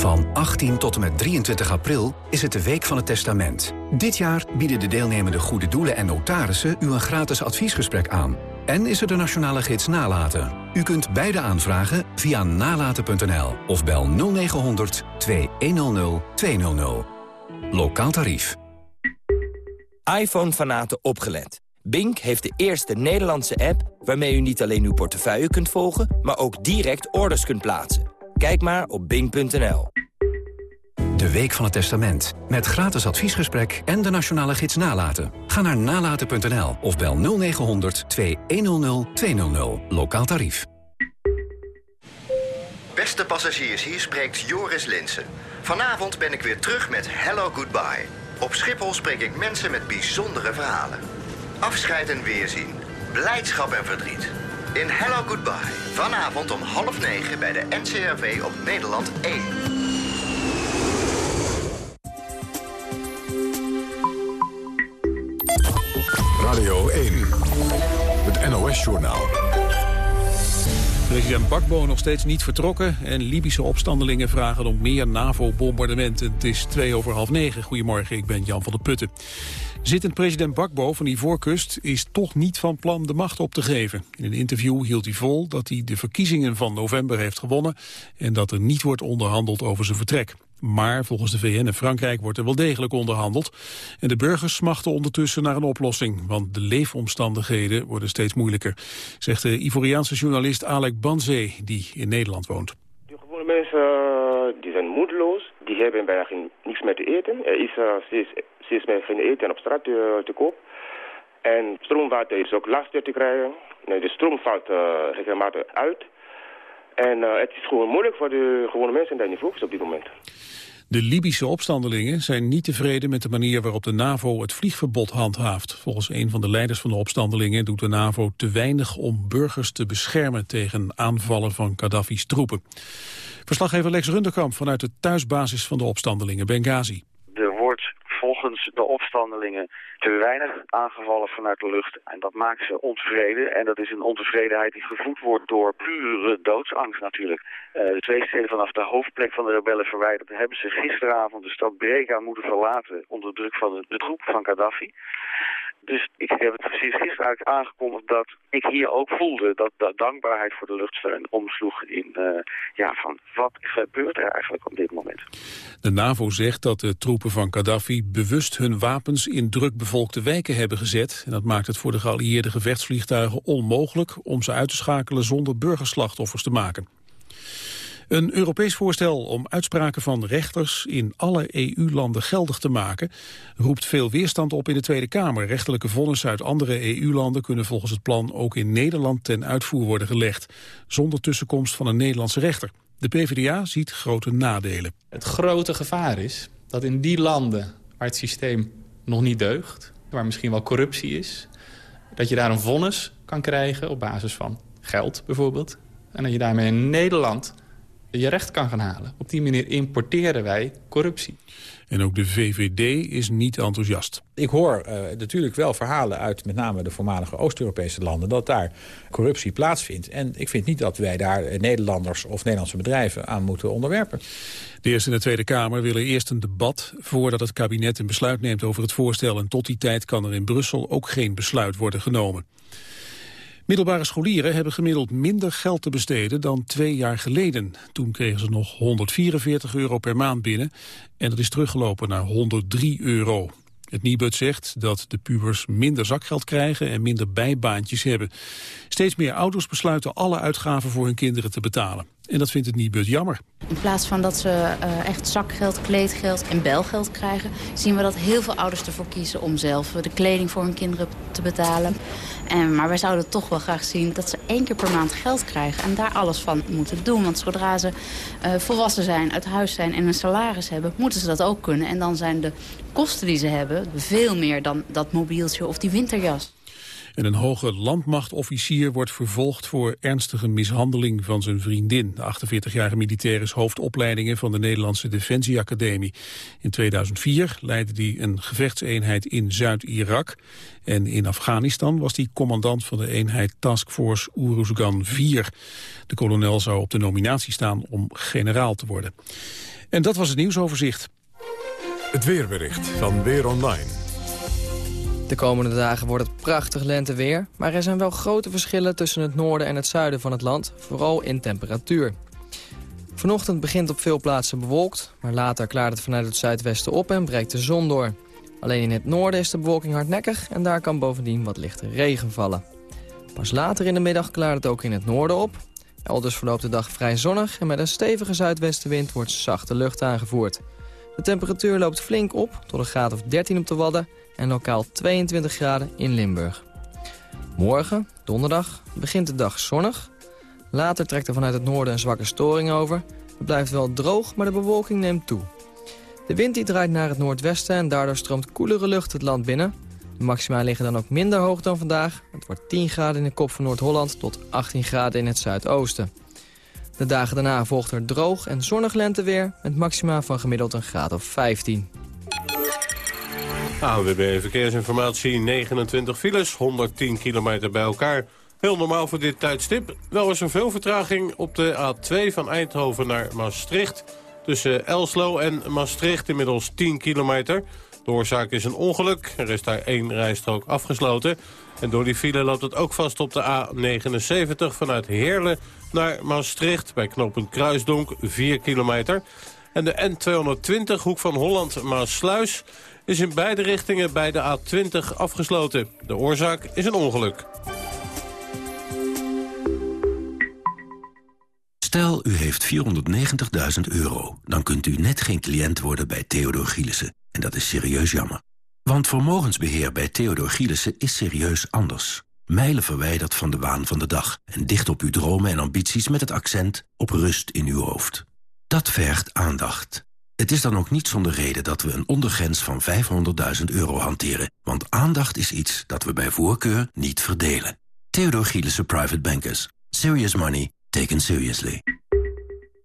Van 18 tot en met 23 april is het de Week van het Testament. Dit jaar bieden de deelnemende goede doelen en notarissen u een gratis adviesgesprek aan. En is er de nationale gids Nalaten. U kunt beide aanvragen via nalaten.nl of bel 0900 2100 200. Lokaal tarief. iPhone-fanaten opgelet. Bink heeft de eerste Nederlandse app waarmee u niet alleen uw portefeuille kunt volgen... maar ook direct orders kunt plaatsen. Kijk maar op bink.nl. De Week van het Testament. Met gratis adviesgesprek en de nationale gids Nalaten. Ga naar nalaten.nl of bel 0900 2100 200. Lokaal tarief. Beste passagiers, hier spreekt Joris Linsen. Vanavond ben ik weer terug met Hello Goodbye. Op Schiphol spreek ik mensen met bijzondere verhalen. Afscheid en weerzien. Blijdschap en verdriet. In Hello Goodbye. Vanavond om half negen bij de NCRV op Nederland 1. Radio 1. Het NOS-journaal. President Bakbo nog steeds niet vertrokken en Libische opstandelingen vragen om meer NAVO-bombardementen. Het is twee over half negen. Goedemorgen, ik ben Jan van der Putten. Zittend president Bakbo van Ivoorkust is toch niet van plan de macht op te geven. In een interview hield hij vol dat hij de verkiezingen van november heeft gewonnen en dat er niet wordt onderhandeld over zijn vertrek. Maar volgens de VN en Frankrijk wordt er wel degelijk onderhandeld. En de burgers smachten ondertussen naar een oplossing. Want de leefomstandigheden worden steeds moeilijker. Zegt de Ivoriaanse journalist Alec Banzee, die in Nederland woont. De gewone mensen uh, die zijn moedeloos. Die hebben bijna geen, niks meer te eten. Er is uh, steeds, meer geen eten op straat te, te koop. En stroomwater is ook lastig te krijgen. Nee, de stroom valt regelmatig uit. En uh, het is gewoon moeilijk voor de gewone mensen daar niet op dit moment. De Libische opstandelingen zijn niet tevreden met de manier waarop de NAVO het vliegverbod handhaaft. Volgens een van de leiders van de opstandelingen doet de NAVO te weinig om burgers te beschermen tegen aanvallen van Gaddafi's troepen. Verslaggever Lex Runderkamp vanuit de thuisbasis van de opstandelingen Benghazi. Volgens de opstandelingen te weinig aangevallen vanuit de lucht. En dat maakt ze ontevreden. En dat is een ontevredenheid die gevoed wordt door pure doodsangst natuurlijk. Uh, de twee steden vanaf de hoofdplek van de rebellen verwijderd... hebben ze gisteravond de stad Brega moeten verlaten... onder druk van de, de troepen van Gaddafi. Dus ik heb het precies gisteren eigenlijk aangekondigd dat ik hier ook voelde dat dankbaarheid voor de luchtsteun omsloeg in, uh, ja, van wat gebeurt er eigenlijk op dit moment. De NAVO zegt dat de troepen van Gaddafi bewust hun wapens in drukbevolkte wijken hebben gezet. En dat maakt het voor de geallieerde gevechtsvliegtuigen onmogelijk om ze uit te schakelen zonder burgerslachtoffers te maken. Een Europees voorstel om uitspraken van rechters in alle EU-landen geldig te maken roept veel weerstand op in de Tweede Kamer. Rechterlijke vonnissen uit andere EU-landen kunnen volgens het plan ook in Nederland ten uitvoer worden gelegd, zonder tussenkomst van een Nederlandse rechter. De PvdA ziet grote nadelen. Het grote gevaar is dat in die landen waar het systeem nog niet deugt, waar misschien wel corruptie is, dat je daar een vonnis kan krijgen op basis van geld bijvoorbeeld. En dat je daarmee in Nederland je recht kan gaan halen. Op die manier importeren wij corruptie. En ook de VVD is niet enthousiast. Ik hoor uh, natuurlijk wel verhalen uit met name de voormalige Oost-Europese landen... dat daar corruptie plaatsvindt. En ik vind niet dat wij daar eh, Nederlanders of Nederlandse bedrijven aan moeten onderwerpen. De Eerste en de Tweede Kamer willen eerst een debat... voordat het kabinet een besluit neemt over het voorstel. En tot die tijd kan er in Brussel ook geen besluit worden genomen. Middelbare scholieren hebben gemiddeld minder geld te besteden dan twee jaar geleden. Toen kregen ze nog 144 euro per maand binnen en dat is teruggelopen naar 103 euro. Het Nibud zegt dat de pubers minder zakgeld krijgen en minder bijbaantjes hebben. Steeds meer ouders besluiten alle uitgaven voor hun kinderen te betalen. En dat vindt het Nibud jammer. In plaats van dat ze uh, echt zakgeld, kleedgeld en belgeld krijgen... zien we dat heel veel ouders ervoor kiezen om zelf de kleding voor hun kinderen te betalen. En, maar wij zouden toch wel graag zien dat ze één keer per maand geld krijgen... en daar alles van moeten doen. Want zodra ze uh, volwassen zijn, uit huis zijn en een salaris hebben... moeten ze dat ook kunnen. En dan zijn de kosten die ze hebben veel meer dan dat mobieltje of die winterjas. En een hoge landmachtofficier wordt vervolgd voor ernstige mishandeling van zijn vriendin. De 48-jarige militair is hoofdopleidingen van de Nederlandse Defensieacademie. In 2004 leidde hij een gevechtseenheid in Zuid-Irak. En in Afghanistan was hij commandant van de eenheid Taskforce Uruzgan 4. De kolonel zou op de nominatie staan om generaal te worden. En dat was het nieuwsoverzicht. Het weerbericht van Weer Online. De komende dagen wordt het prachtig lenteweer... maar er zijn wel grote verschillen tussen het noorden en het zuiden van het land... vooral in temperatuur. Vanochtend begint op veel plaatsen bewolkt... maar later klaart het vanuit het zuidwesten op en breekt de zon door. Alleen in het noorden is de bewolking hardnekkig... en daar kan bovendien wat lichte regen vallen. Pas later in de middag klaart het ook in het noorden op. Elders verloopt de dag vrij zonnig... en met een stevige zuidwestenwind wordt zachte lucht aangevoerd. De temperatuur loopt flink op, tot een graad of 13 op de Wadden en lokaal 22 graden in Limburg. Morgen, donderdag, begint de dag zonnig. Later trekt er vanuit het noorden een zwakke storing over. Het blijft wel droog, maar de bewolking neemt toe. De wind die draait naar het noordwesten en daardoor stroomt koelere lucht het land binnen. De maxima liggen dan ook minder hoog dan vandaag. Het wordt 10 graden in de kop van Noord-Holland tot 18 graden in het zuidoosten. De dagen daarna volgt er droog en zonnig lenteweer... met maxima van gemiddeld een graad of 15. ANWB Verkeersinformatie, 29 files, 110 kilometer bij elkaar. Heel normaal voor dit tijdstip. Wel is er veel vertraging op de A2 van Eindhoven naar Maastricht. Tussen Elslo en Maastricht inmiddels 10 kilometer. De oorzaak is een ongeluk. Er is daar één rijstrook afgesloten. En door die file loopt het ook vast op de A79 vanuit Heerlen naar Maastricht... bij knooppunt Kruisdonk, 4 kilometer. En de N220 hoek van Holland-Maasluis is in beide richtingen bij de A20 afgesloten. De oorzaak is een ongeluk. Stel, u heeft 490.000 euro. Dan kunt u net geen cliënt worden bij Theodor Gielissen. En dat is serieus jammer. Want vermogensbeheer bij Theodor Gielissen is serieus anders. Mijlen verwijderd van de waan van de dag. En dicht op uw dromen en ambities met het accent op rust in uw hoofd. Dat vergt aandacht. Het is dan ook niet zonder reden dat we een ondergrens van 500.000 euro hanteren. Want aandacht is iets dat we bij voorkeur niet verdelen. Theodor Gielissen Private Bankers. Serious money taken seriously.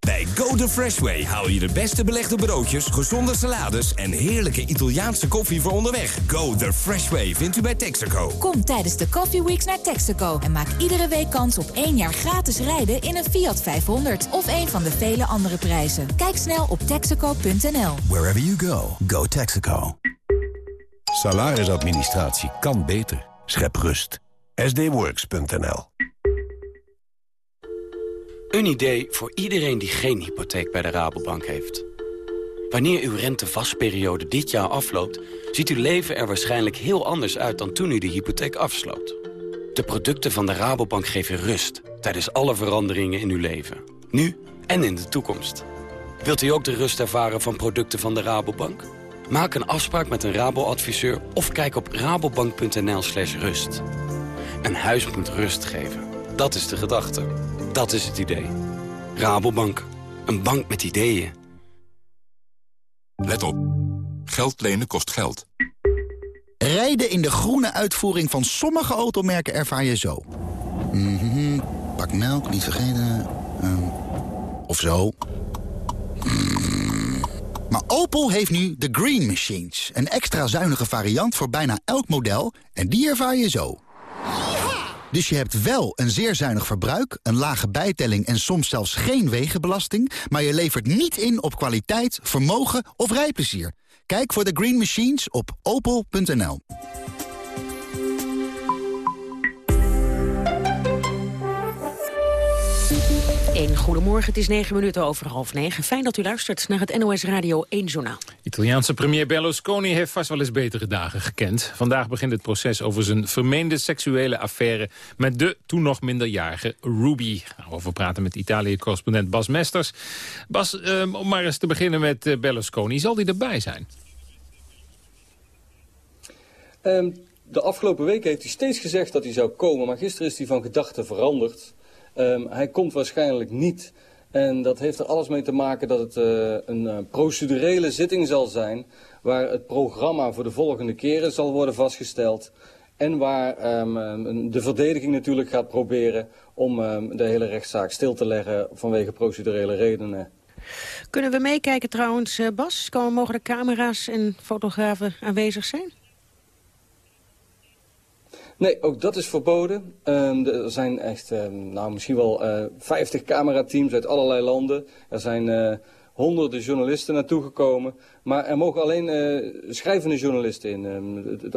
Bij Go The Fresh Way haal je de beste belegde broodjes, gezonde salades en heerlijke Italiaanse koffie voor onderweg. Go The Fresh Way vindt u bij Texaco. Kom tijdens de Coffee Weeks naar Texaco en maak iedere week kans op één jaar gratis rijden in een Fiat 500 of een van de vele andere prijzen. Kijk snel op texaco.nl. Wherever you go, go Texaco. Salarisadministratie kan beter. Schep rust. sdworks.nl een idee voor iedereen die geen hypotheek bij de Rabobank heeft. Wanneer uw rentevastperiode dit jaar afloopt... ziet uw leven er waarschijnlijk heel anders uit dan toen u de hypotheek afsloot. De producten van de Rabobank geven rust tijdens alle veranderingen in uw leven. Nu en in de toekomst. Wilt u ook de rust ervaren van producten van de Rabobank? Maak een afspraak met een Rabo-adviseur of kijk op rabobank.nl slash rust. Een huis moet rust geven. Dat is de gedachte. Dat is het idee. Rabobank. Een bank met ideeën. Let op. Geld lenen kost geld. Rijden in de groene uitvoering van sommige automerken ervaar je zo. Mhm, pak melk, niet vergeten. Ehm, of zo. Mm. Maar Opel heeft nu de Green Machines. Een extra zuinige variant voor bijna elk model. En die ervaar je zo. Dus je hebt wel een zeer zuinig verbruik, een lage bijtelling en soms zelfs geen wegenbelasting, maar je levert niet in op kwaliteit, vermogen of rijplezier. Kijk voor de Green Machines op opel.nl. 1. Goedemorgen, het is 9 minuten over half 9. Fijn dat u luistert naar het NOS Radio 1 Journaal. Italiaanse premier Berlusconi heeft vast wel eens betere dagen gekend. Vandaag begint het proces over zijn vermeende seksuele affaire... met de toen nog minderjarige Ruby. Gaan we over praten met Italië-correspondent Bas Mesters. Bas, um, om maar eens te beginnen met uh, Berlusconi. Zal hij erbij zijn? Um, de afgelopen weken heeft hij steeds gezegd dat hij zou komen... maar gisteren is hij van gedachten veranderd... Um, hij komt waarschijnlijk niet. En dat heeft er alles mee te maken dat het uh, een uh, procedurele zitting zal zijn... waar het programma voor de volgende keren zal worden vastgesteld... en waar um, de verdediging natuurlijk gaat proberen om um, de hele rechtszaak stil te leggen vanwege procedurele redenen. Kunnen we meekijken trouwens, uh, Bas? Komen mogen de camera's en fotografen aanwezig zijn? Nee, ook dat is verboden. Um, er zijn echt, um, nou, misschien wel uh, 50 camerateams uit allerlei landen. Er zijn uh, honderden journalisten naartoe gekomen. Maar er mogen alleen uh, schrijvende journalisten in. Um, het,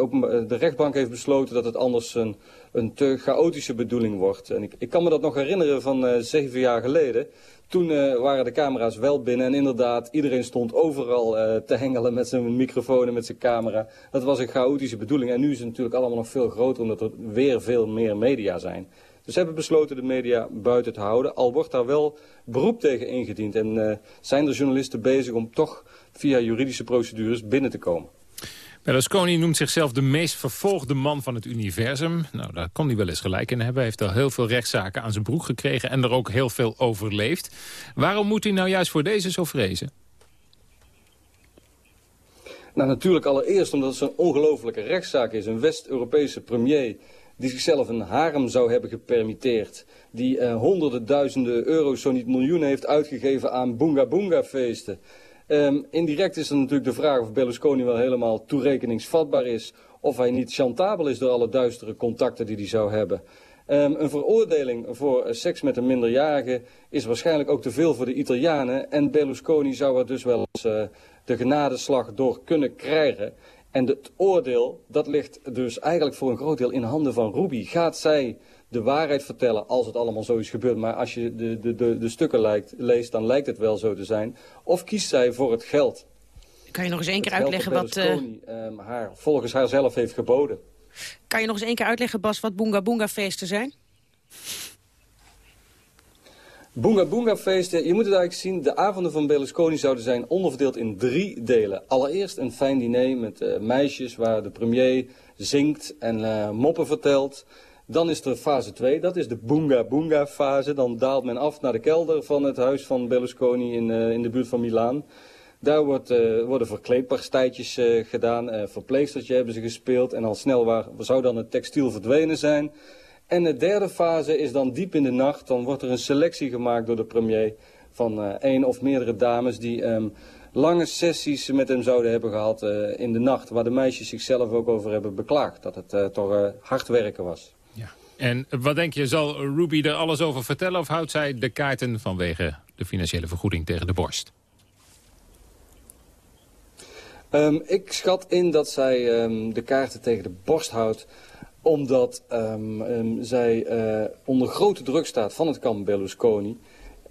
de rechtbank heeft besloten dat het anders een, een te chaotische bedoeling wordt. En ik, ik kan me dat nog herinneren van uh, zeven jaar geleden. Toen uh, waren de camera's wel binnen en inderdaad, iedereen stond overal te hengelen met zijn microfoon en met zijn camera. Dat was een chaotische bedoeling en nu is het natuurlijk allemaal nog veel groter omdat er weer veel meer media zijn. Dus ze hebben besloten de media buiten te houden, al wordt daar wel beroep tegen ingediend. En uh, zijn er journalisten bezig om toch via juridische procedures binnen te komen. Berlusconi noemt zichzelf de meest vervolgde man van het universum. Nou, daar kon hij wel eens gelijk in hebben. Hij heeft al heel veel rechtszaken aan zijn broek gekregen... en er ook heel veel overleefd. Waarom moet hij nou juist voor deze zo vrezen? Nou, natuurlijk allereerst omdat het zo'n ongelofelijke rechtszaak is. Een West-Europese premier die zichzelf een harem zou hebben gepermitteerd. Die uh, honderden duizenden euro's, zo niet miljoenen, heeft uitgegeven aan boonga-boonga-feesten. Um, indirect is er natuurlijk de vraag of Berlusconi wel helemaal toerekeningsvatbaar is. Of hij niet chantabel is door alle duistere contacten die hij zou hebben. Um, een veroordeling voor uh, seks met een minderjarige is waarschijnlijk ook te veel voor de Italianen. En Berlusconi zou er dus wel eens uh, de genadeslag door kunnen krijgen. En het oordeel, dat ligt dus eigenlijk voor een groot deel in handen van Ruby. Gaat zij de waarheid vertellen als het allemaal zo is gebeurd. Maar als je de, de, de, de stukken lijkt, leest, dan lijkt het wel zo te zijn. Of kiest zij voor het geld. Kan je nog eens één keer uitleggen wat... Uh... Um, haar, volgens haar zelf heeft geboden. Kan je nog eens één keer uitleggen, Bas, wat Boonga Boonga feesten zijn? Boonga Boonga feesten, je moet het eigenlijk zien, de avonden van Berlusconi zouden zijn onderverdeeld in drie delen. Allereerst een fijn diner met uh, meisjes waar de premier zingt en uh, moppen vertelt. Dan is er fase 2, dat is de Boonga Boonga fase. Dan daalt men af naar de kelder van het huis van Berlusconi in, uh, in de buurt van Milaan. Daar wordt, worden verkleedpartijtjes gedaan, verpleegstertje hebben ze gespeeld. En al snel waar, zou dan het textiel verdwenen zijn. En de derde fase is dan diep in de nacht. Dan wordt er een selectie gemaakt door de premier van één of meerdere dames die... Um, lange sessies met hem zouden hebben gehad uh, in de nacht... waar de meisjes zichzelf ook over hebben beklaagd. Dat het uh, toch uh, hard werken was. Ja. En wat denk je, zal Ruby er alles over vertellen... of houdt zij de kaarten vanwege de financiële vergoeding tegen de borst? Um, ik schat in dat zij um, de kaarten tegen de borst houdt omdat um, zij onder grote druk staat van het kamp Berlusconi...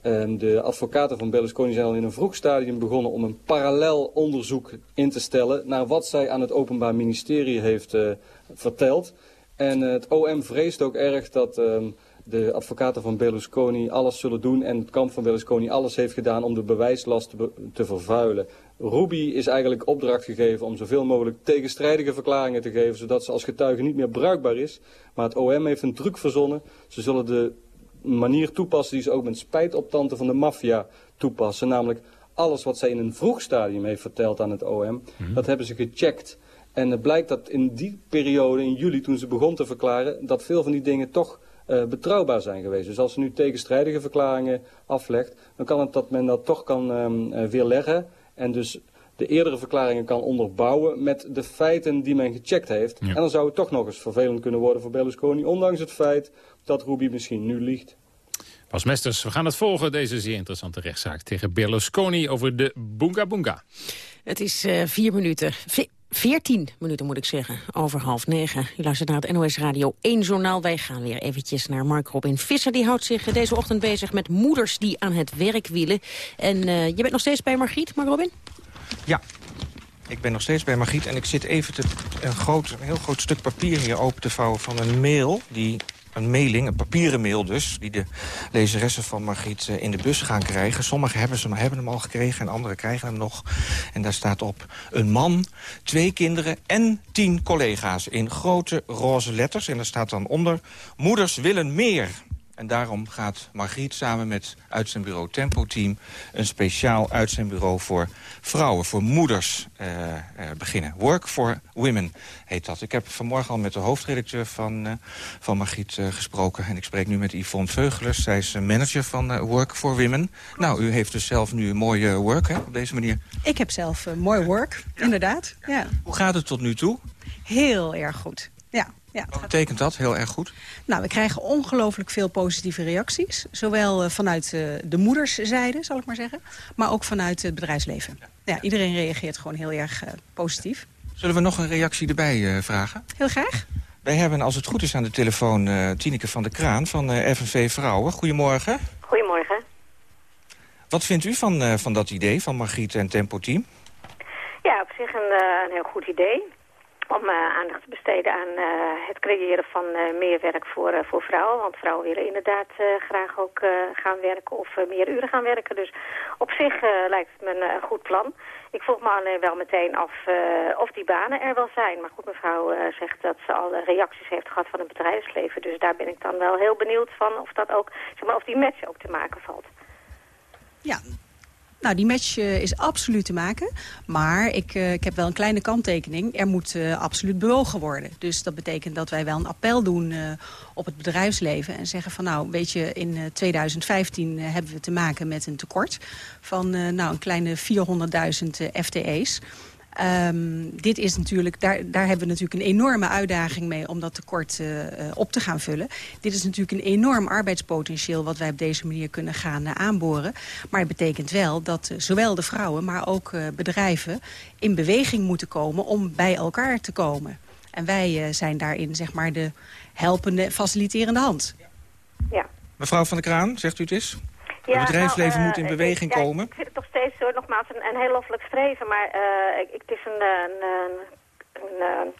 Um, de advocaten van Berlusconi zijn al in een vroeg stadium begonnen om een parallel onderzoek in te stellen naar wat zij aan het Openbaar Ministerie heeft uh, verteld. En uh, het OM vreest ook erg dat de advocaten van Berlusconi alles zullen doen en het kamp van Berlusconi alles heeft gedaan om de bewijslast te vervuilen. Ruby is eigenlijk opdracht gegeven om zoveel mogelijk tegenstrijdige verklaringen te geven, zodat ze als getuige niet meer bruikbaar is. Maar het OM heeft een truc verzonnen. Ze zullen de manier toepassen die ze ook met spijtoptanten van de maffia toepassen. Namelijk alles wat zij in een vroeg stadium heeft verteld aan het OM, -hmm. dat hebben ze gecheckt. En het blijkt dat in die periode, in juli, toen ze begon te verklaren, dat veel van die dingen toch uh, betrouwbaar zijn geweest. Dus als ze nu tegenstrijdige verklaringen aflegt, dan kan het dat men dat toch kan um, uh, weerleggen. En dus de eerdere verklaringen kan onderbouwen met de feiten die men gecheckt heeft. Ja. En dan zou het toch nog eens vervelend kunnen worden voor Berlusconi, ondanks het feit dat Ruby misschien nu liegt. Bas Mesters, we gaan het volgen, deze zeer interessante rechtszaak tegen Berlusconi over de Boonga Boonga. Het is uh, vier minuten. 14 minuten moet ik zeggen, over half negen. U luistert naar het NOS Radio 1 Journaal. Wij gaan weer eventjes naar Mark Robin Visser. Die houdt zich deze ochtend bezig met moeders die aan het werk wielen. En uh, je bent nog steeds bij Margriet, Mark Robin? Ja, ik ben nog steeds bij Margriet en ik zit even te, een, groot, een heel groot stuk papier hier open te vouwen van een mail... die een mailing, een papieren mail dus... die de lezeressen van Margriet eh, in de bus gaan krijgen. Sommigen hebben, ze, hebben hem al gekregen en anderen krijgen hem nog. En daar staat op een man, twee kinderen en tien collega's... in grote roze letters. En daar staat dan onder... moeders willen meer. En daarom gaat Margriet samen met uitzendbureau Tempo Team... een speciaal uitzendbureau voor vrouwen, voor moeders uh, uh, beginnen. Work for Women heet dat. Ik heb vanmorgen al met de hoofdredacteur van, uh, van Margriet gesproken. En ik spreek nu met Yvonne Veugelers. Zij is manager van Work for Women. Nou, u heeft dus zelf nu een mooie work hè, op deze manier. Ik heb zelf mooi work, inderdaad. Ja. Hoe gaat het tot nu toe? Heel erg goed. Ja, ja, Wat betekent dat, heel erg goed? Nou, we krijgen ongelooflijk veel positieve reacties. Zowel uh, vanuit uh, de moederszijde, zal ik maar zeggen. Maar ook vanuit het bedrijfsleven. Ja, iedereen reageert gewoon heel erg uh, positief. Zullen we nog een reactie erbij vragen? Heel graag. Wij hebben, als het goed is, aan de telefoon Tineke van de Kraan van FNV Vrouwen. Goedemorgen. Goedemorgen. Wat vindt u van, van dat idee van Margriet en Tempo Team? Ja, op zich een, een heel goed idee om uh, aandacht te besteden aan uh, het creëren van uh, meer werk voor, voor vrouwen. Want vrouwen willen inderdaad graag ook gaan werken of meer uren gaan werken. Dus op zich lijkt het me een, een, goed plan. Ik vroeg me alleen wel meteen af of die banen er wel zijn. Maar goed, mevrouw zegt dat ze al reacties heeft gehad van het bedrijfsleven. Dus daar ben ik dan wel heel benieuwd van of, dat ook, zeg maar, of die match ook te maken valt. Ja, nou, die match uh, is absoluut te maken. Maar ik, uh, ik heb wel een kleine kanttekening. Er moet uh, absoluut bewogen worden. Dus dat betekent dat wij wel een appel doen op het bedrijfsleven. En zeggen van nou, weet je, in 2015 hebben we te maken met een tekort. Van nou, een kleine 400.000 FTE's. Um, dit is natuurlijk, daar, daar hebben we natuurlijk een enorme uitdaging mee om dat tekort uh, op te gaan vullen. Dit is natuurlijk een enorm arbeidspotentieel wat wij op deze manier kunnen gaan uh, aanboren. Maar het betekent wel dat uh, zowel de vrouwen, maar ook bedrijven in beweging moeten komen om bij elkaar te komen. En wij zijn daarin zeg maar de helpende, faciliterende hand. Ja. Mevrouw van der Kraan, zegt u het eens? Het bedrijfsleven nou, moet in beweging ja, komen. Ik vind het nog steeds hoor, nogmaals een, een heel loffelijk streven. Maar uh, ik, het is een, een, een, een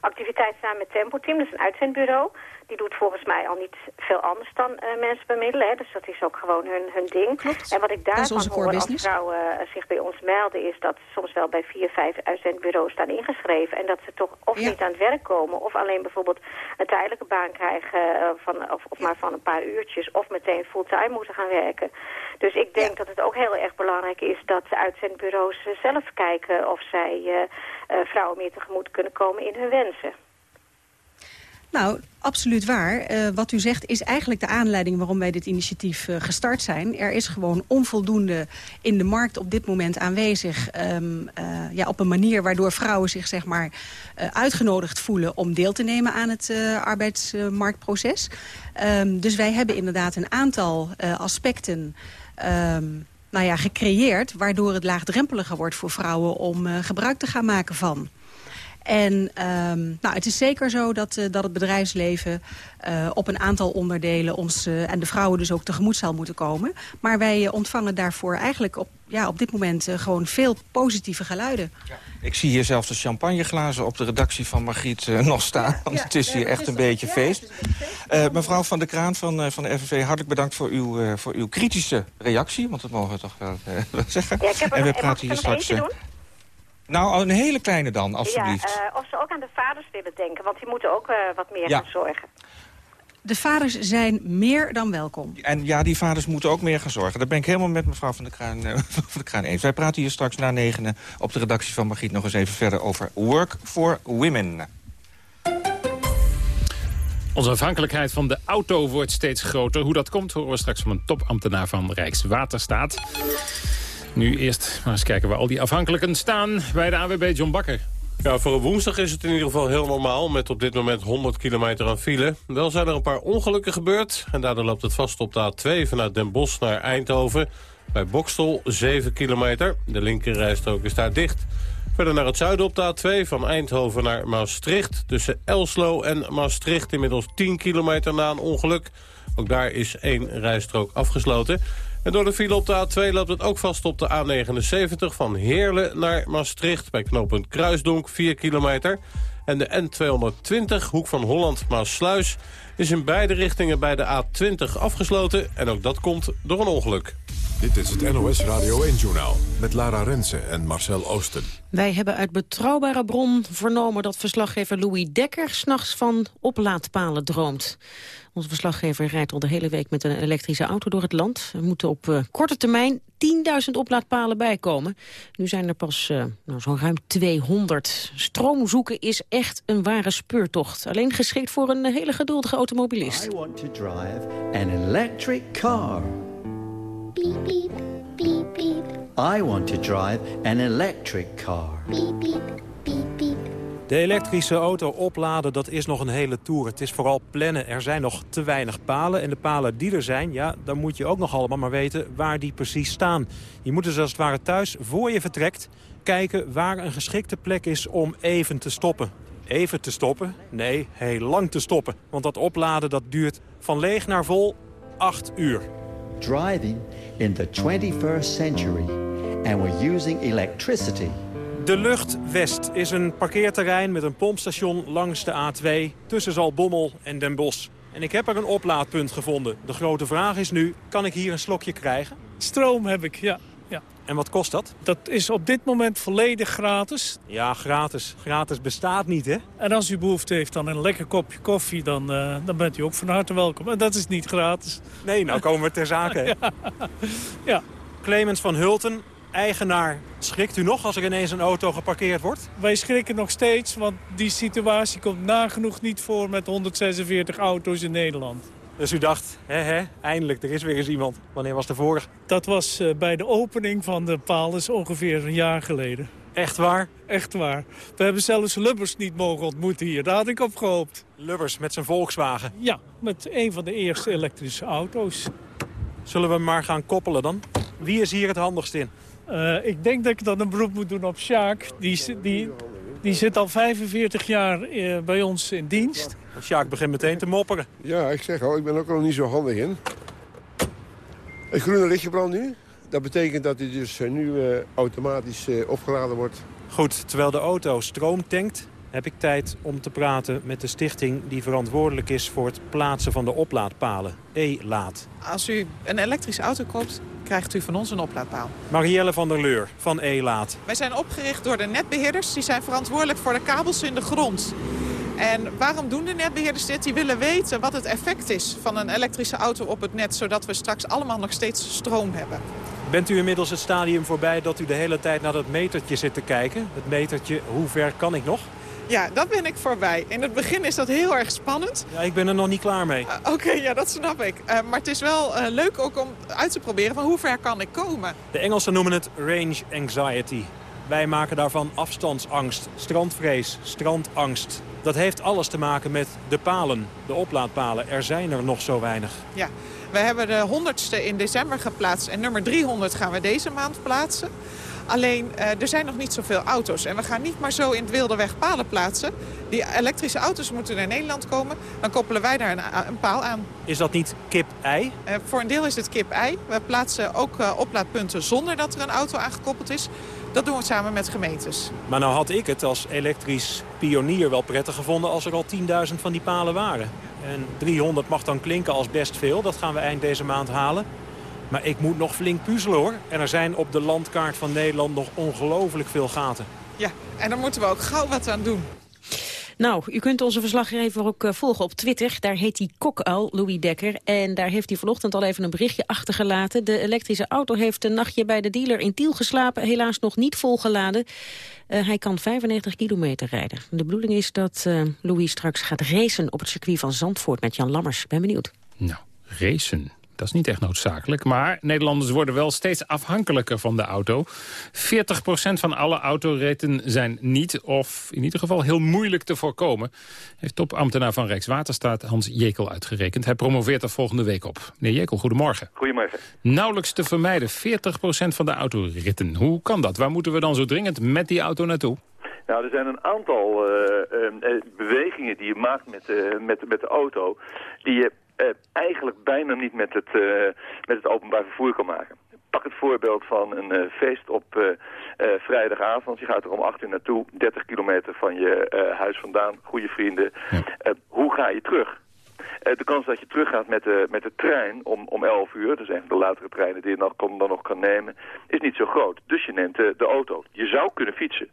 activiteit samen met Tempo Team. Dat is een uitzendbureau. Die doet volgens mij al niet veel anders dan uh, mensen bemiddelen. Hè. Dus dat is ook gewoon hun, hun ding. Klopt. En wat ik daarvan hoor als vrouwen uh, zich bij ons melden... is dat ze soms wel bij vier, vijf uitzendbureaus staan ingeschreven. En dat ze toch of ja. niet aan het werk komen... of alleen bijvoorbeeld een tijdelijke baan krijgen... Uh, van, of, of ja. maar van een paar uurtjes... of meteen fulltime moeten gaan werken. Dus ik denk ja. dat het ook heel erg belangrijk is... dat de uitzendbureaus zelf kijken of zij vrouwen meer tegemoet kunnen komen in hun wensen. Nou, absoluut waar. Uh, wat u zegt is eigenlijk de aanleiding waarom wij dit initiatief uh, gestart zijn. Er is gewoon onvoldoende in de markt op dit moment aanwezig... Um, uh, ja, op een manier waardoor vrouwen zich zeg maar, uitgenodigd voelen... om deel te nemen aan het arbeidsmarktproces. Um, dus wij hebben inderdaad een aantal aspecten... Um, nou ja, gecreëerd, waardoor het laagdrempeliger wordt voor vrouwen... om gebruik te gaan maken van. En um, nou, het is zeker zo dat, uh, dat het bedrijfsleven uh, op een aantal onderdelen ons uh, en de vrouwen dus ook tegemoet zal moeten komen. Maar wij ontvangen daarvoor eigenlijk op, ja, op dit moment gewoon veel positieve geluiden. Ja. Ik zie hier zelfs de champagneglazen op de redactie van Margriet nog staan. Ja, want ja, het is hier echt een beetje feest. Een mevrouw van de Kraan van, van de FNV, hartelijk bedankt voor uw, voor uw kritische reactie. Want dat mogen we toch wel zeggen. Ja, ik heb en we praten hier straks... Nou, een hele kleine dan, alstublieft. Ja, uh, of ze ook aan de vaders willen denken, want die moeten ook uh, wat meer ja. gaan zorgen. De vaders zijn meer dan welkom. En ja, die vaders moeten ook meer gaan zorgen. Daar ben ik helemaal met mevrouw van der Kraan, uh, van der Kraan eens. Wij praten hier straks na negenen op de redactie van Margriet nog eens even verder over Work for Women. Onze afhankelijkheid van de auto wordt steeds groter. Hoe dat komt horen we straks van een topambtenaar van Rijkswaterstaat. Nu eerst maar eens kijken waar al die afhankelijken staan bij de AWB John Bakker. Ja, voor een woensdag is het in ieder geval heel normaal... met op dit moment 100 kilometer aan file. Wel zijn er een paar ongelukken gebeurd... en daardoor loopt het vast op de A2 vanuit Den Bosch naar Eindhoven. Bij Bokstel 7 kilometer. De linkerrijstrook is daar dicht. Verder naar het zuiden op de A2 van Eindhoven naar Maastricht. Tussen Elslo en Maastricht inmiddels 10 kilometer na een ongeluk. Ook daar is één rijstrook afgesloten. En door de file op de A2 loopt het ook vast op de A79 van Heerlen naar Maastricht... bij knooppunt Kruisdonk, 4 kilometer. En de N220, hoek van Holland-Maasluis... is in beide richtingen bij de A20 afgesloten. En ook dat komt door een ongeluk. Dit is het NOS Radio 1-journaal met Lara Rensen en Marcel Oosten. Wij hebben uit betrouwbare bron vernomen dat verslaggever Louis Dekker... s'nachts van oplaadpalen droomt. Onze verslaggever rijdt al de hele week met een elektrische auto door het land. Er moeten op uh, korte termijn 10.000 oplaadpalen bijkomen. Nu zijn er pas uh, nou, zo'n ruim 200. Stroom zoeken is echt een ware speurtocht. Alleen geschikt voor een hele geduldige automobilist. I want to drive an electric car. Beep, beep, beep, beep. I want to drive an electric car. Beep, beep, beep, beep. De elektrische auto opladen, dat is nog een hele tour. Het is vooral plannen. Er zijn nog te weinig palen. En de palen die er zijn, ja, dan moet je ook nog allemaal maar weten waar die precies staan. Je moet dus als het ware thuis, voor je vertrekt, kijken waar een geschikte plek is om even te stoppen. Even te stoppen? Nee, heel lang te stoppen. Want dat opladen, dat duurt van leeg naar vol acht uur. Driving in the 21st century. And we're using electricity. De Lucht West is een parkeerterrein met een pompstation langs de A2... tussen Zalbommel en Den Bosch. En ik heb er een oplaadpunt gevonden. De grote vraag is nu, kan ik hier een slokje krijgen? Stroom heb ik, ja. ja. En wat kost dat? Dat is op dit moment volledig gratis. Ja, gratis. Gratis bestaat niet, hè? En als u behoefte heeft aan een lekker kopje koffie, dan, uh, dan bent u ook van harte welkom. En dat is niet gratis. Nee, nou komen we ter zake, hè? ja. ja. Clemens van Hulten, eigenaar. Schrikt u nog als er ineens een auto geparkeerd wordt? Wij schrikken nog steeds, want die situatie komt nagenoeg niet voor met 146 auto's in Nederland. Dus u dacht, hè, hè, eindelijk, er is weer eens iemand. Wanneer was de vorige? Dat was uh, bij de opening van de paal, dus ongeveer een jaar geleden. Echt waar? Echt waar. We hebben zelfs Lubbers niet mogen ontmoeten hier. Daar had ik op gehoopt. Lubbers met zijn Volkswagen? Ja, met een van de eerste elektrische auto's. Zullen we maar gaan koppelen dan? Wie is hier het handigst in? Uh, ik denk dat ik dan een beroep moet doen op Sjaak. Die, die, die zit al 45 jaar uh, bij ons in dienst. Sjaak begint meteen te mopperen. Ja, ik zeg al, ik ben ook nog niet zo handig in. Het groene lichtje brandt nu. Dat betekent dat hij dus uh, nu automatisch opgeladen wordt. Goed, terwijl de auto stroom tankt... heb ik tijd om te praten met de stichting die verantwoordelijk is... voor het plaatsen van de oplaadpalen, E-Laad. Als u een elektrische auto koopt, krijgt u van ons een oplaadpaal. Marielle van der Leur van E-Laat. Wij zijn opgericht door de netbeheerders. Die zijn verantwoordelijk voor de kabels in de grond. En waarom doen de netbeheerders dit? Die willen weten wat het effect is van een elektrische auto op het net... zodat we straks allemaal nog steeds stroom hebben. Bent u inmiddels het stadium voorbij dat u de hele tijd naar dat metertje zit te kijken? Het metertje, hoe ver kan ik nog? Ja, dat ben ik voorbij. In het begin is dat heel erg spannend. Ja, ik ben er nog niet klaar mee. Uh, Oké, okay, ja, dat snap ik. Uh, maar het is wel uh, leuk ook om uit te proberen van hoe ver kan ik komen. De Engelsen noemen het range anxiety. Wij maken daarvan afstandsangst, strandvrees, strandangst. Dat heeft alles te maken met de palen, de oplaadpalen. Er zijn er nog zo weinig. Ja, we hebben de honderdste in december geplaatst en nummer 300 gaan we deze maand plaatsen. Alleen, uh, er zijn nog niet zoveel auto's. En we gaan niet maar zo in het wilde weg palen plaatsen. Die elektrische auto's moeten naar Nederland komen. Dan koppelen wij daar een, een paal aan. Is dat niet kip-ei? Uh, voor een deel is het kip-ei. We plaatsen ook uh, oplaadpunten zonder dat er een auto aangekoppeld is. Dat doen we samen met gemeentes. Maar nou had ik het als elektrisch pionier wel prettig gevonden... als er al 10.000 van die palen waren. En 300 mag dan klinken als best veel. Dat gaan we eind deze maand halen. Maar ik moet nog flink puzzelen hoor. En er zijn op de landkaart van Nederland nog ongelooflijk veel gaten. Ja, en daar moeten we ook gauw wat aan doen. Nou, u kunt onze verslaggever ook uh, volgen op Twitter. Daar heet hij Kokuil, Louis Dekker. En daar heeft hij vanochtend al even een berichtje achtergelaten. De elektrische auto heeft een nachtje bij de dealer in Tiel geslapen. Helaas nog niet volgeladen. Uh, hij kan 95 kilometer rijden. De bedoeling is dat uh, Louis straks gaat racen op het circuit van Zandvoort met Jan Lammers. Ben benieuwd. Nou, racen. Dat is niet echt noodzakelijk. Maar Nederlanders worden wel steeds afhankelijker van de auto. 40% van alle autoritten zijn niet, of in ieder geval heel moeilijk te voorkomen. Heeft topambtenaar van Rijkswaterstaat Hans Jekel uitgerekend. Hij promoveert er volgende week op. Meneer Jekel, goedemorgen. Goedemorgen. Nauwelijks te vermijden, 40% van de autoritten. Hoe kan dat? Waar moeten we dan zo dringend met die auto naartoe? Nou, er zijn een aantal uh, uh, bewegingen die je maakt met, uh, met, met de auto... die je eigenlijk bijna niet met het, met het openbaar vervoer kan maken. Pak het voorbeeld van een feest op vrijdagavond. Je gaat er om 8 uur naartoe, 30 kilometer van je huis vandaan, goede vrienden. hoe ga je terug? de kans dat je teruggaat met de, met de trein om, om 11 uur, dat is een van de latere treinen die je nog, dan nog kan nemen, is niet zo groot. Dus je neemt de, de auto. Je zou kunnen fietsen.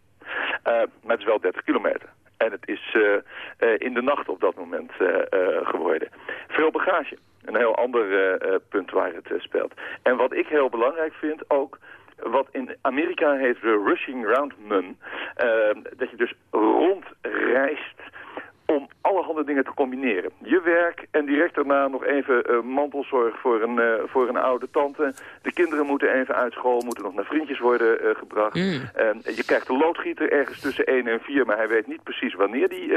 Maar het is wel 30 kilometer. En het is uh, uh, in de nacht op dat moment geworden. Veel bagage. Een heel ander punt waar het speelt. En wat ik heel belangrijk vind ook wat in Amerika heet de rushing round mum. dat je dus rondreist om allerhande dingen te combineren. Je werk en direct daarna nog even uh, mantelzorg voor een, uh, voor een oude tante. De kinderen moeten even uit school, moeten nog naar vriendjes worden uh, gebracht. Mm. je krijgt een loodgieter ergens tussen 1 en 4, maar hij weet niet precies wanneer die,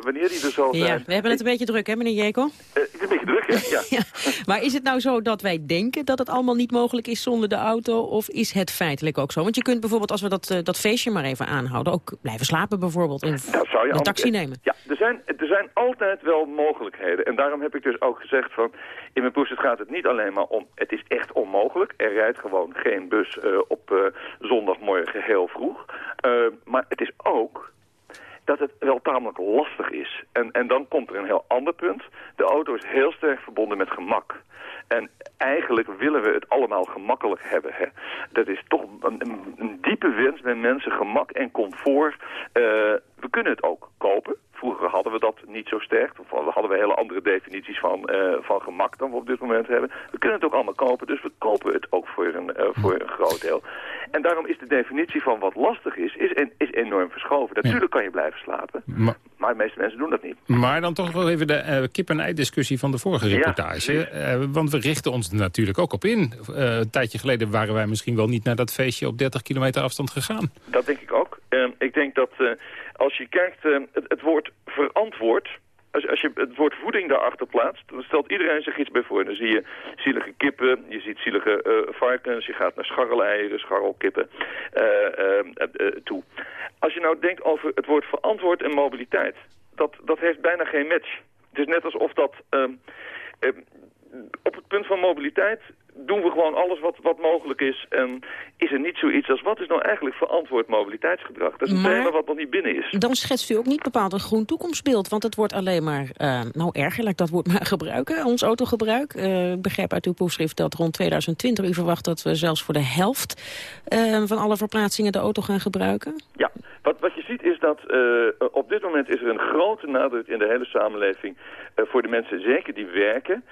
wanneer die er zal zijn. Ja, we hebben het een beetje druk, hè, meneer Jekel? het is een beetje druk, hè? Ja. ja. Maar is het nou zo dat wij denken dat het allemaal niet mogelijk is zonder de auto? Of is het feitelijk ook zo? Want je kunt bijvoorbeeld, als we dat, dat feestje maar even aanhouden... ook blijven slapen bijvoorbeeld en zou je een taxi nemen. Ja, er zijn, er zijn altijd wel mogelijkheden. En daarom heb ik dus ook gezegd van... in mijn poes gaat het niet alleen maar om... het is echt onmogelijk. Er rijdt gewoon geen bus uh, op uh, zondagmorgen heel vroeg. Uh, maar het is ook dat het wel tamelijk lastig is. En, en dan komt er een heel ander punt. De auto is heel sterk verbonden met gemak. En eigenlijk willen we het allemaal gemakkelijk hebben. Hè. Dat is toch een, een, diepe wens bij mensen, gemak en comfort. We kunnen het ook kopen. Vroeger hadden we dat niet zo sterk. Of hadden we hele andere definities van, uh, van gemak dan we op dit moment hebben. We kunnen het ook allemaal kopen, dus we kopen het ook voor een, uh, voor een groot deel. En daarom is de definitie van wat lastig is, is, en, is enorm verschoven. Natuurlijk kan je blijven slapen, maar, maar, de meeste mensen doen dat niet. Maar dan toch wel even de uh, kip-en-ei-discussie van de vorige reportage. Ja, want we richten ons er natuurlijk ook op in. een tijdje geleden waren wij misschien wel niet naar dat feestje op 30 kilometer afstand gegaan. Dat denk ik ook. Ik denk dat als je kijkt, het, het woord verantwoord als, als je het woord voeding daarachter plaatst, dan stelt iedereen zich iets bij voor. Dan zie je zielige kippen, je ziet zielige uh, varkens, je gaat naar scharreleieren, scharrelkippen uh, uh, toe. Als je nou denkt over het woord verantwoord en mobiliteit, dat, dat heeft bijna geen match. Het is net alsof dat ehm, op het punt van mobiliteit doen we gewoon alles wat, wat mogelijk is. En is er niet zoiets als wat is nou eigenlijk verantwoord mobiliteitsgedrag? Dat is een thema wat nog niet binnen is. Dan schetst u ook niet bepaald een groen toekomstbeeld. Want het wordt alleen maar, uh, nou erger, laat dat woord maar gebruiken, ons autogebruik. Uh, ik begrijp uit uw proefschrift dat rond 2020 u verwacht dat we zelfs voor de helft uh, van alle verplaatsingen de auto gaan gebruiken. Ja, wat, wat je ziet is dat op dit moment is er een grote nadruk in de hele samenleving voor de mensen, zeker die werken,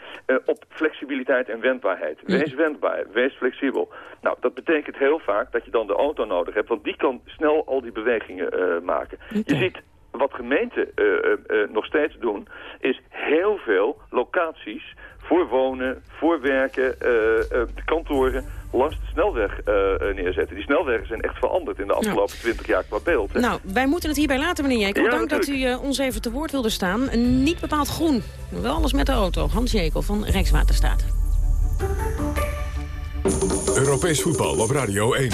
op flexibiliteit en wendbaarheid. Wees wendbaar, wees flexibel. Nou, dat betekent heel vaak dat je dan de auto nodig hebt, want die kan snel al die bewegingen uh, maken. Je ziet wat gemeenten uh, uh, nog steeds doen, is heel veel locaties voor wonen, voor werken, kantoren langs de snelweg neerzetten. Die snelwegen zijn echt veranderd in de afgelopen twintig jaar qua beeld. Hè? Nou, wij moeten het hierbij laten, meneer Jekel. Ja, Dank dat u ons even te woord wilde staan. Niet bepaald groen, wel alles met de auto. Hans Jekel van Rijkswaterstaat. Europees voetbal op Radio 1.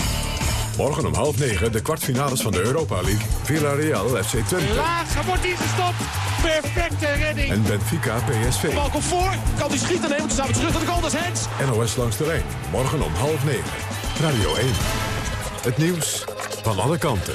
Morgen om half negen de kwartfinales van de Europa League. Villarreal FC Twente. Laag, wordt hier gestopt. Perfecte redding. En Benfica PSV. Bal komt voor. Kan die schieten? Nee, want staan we terug naar de goal. Dat is Hens. NOS langs de lijn. Morgen om half negen. Radio 1. Het nieuws van alle kanten.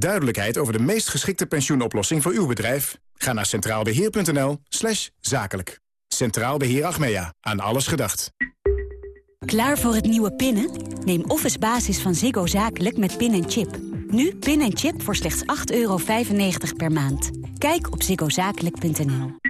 Duidelijkheid over de meest geschikte pensioenoplossing voor uw bedrijf? Ga naar centraalbeheer.nl slash zakelijk. Centraal Beheer Achmea. Aan alles gedacht. Klaar voor het nieuwe pinnen? Neem Office Basis van Ziggo Zakelijk met pin en chip. Nu pin en chip voor slechts 8,95 per maand. Kijk op ziggozakelijk.nl.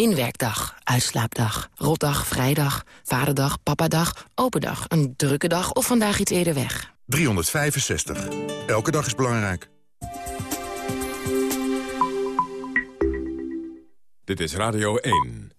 Inwerkdag, uitslaapdag, rotdag, vrijdag, vaderdag, papadag, open dag, een drukke dag of vandaag iets eerder weg. 365. Elke dag is belangrijk. Dit is Radio 1.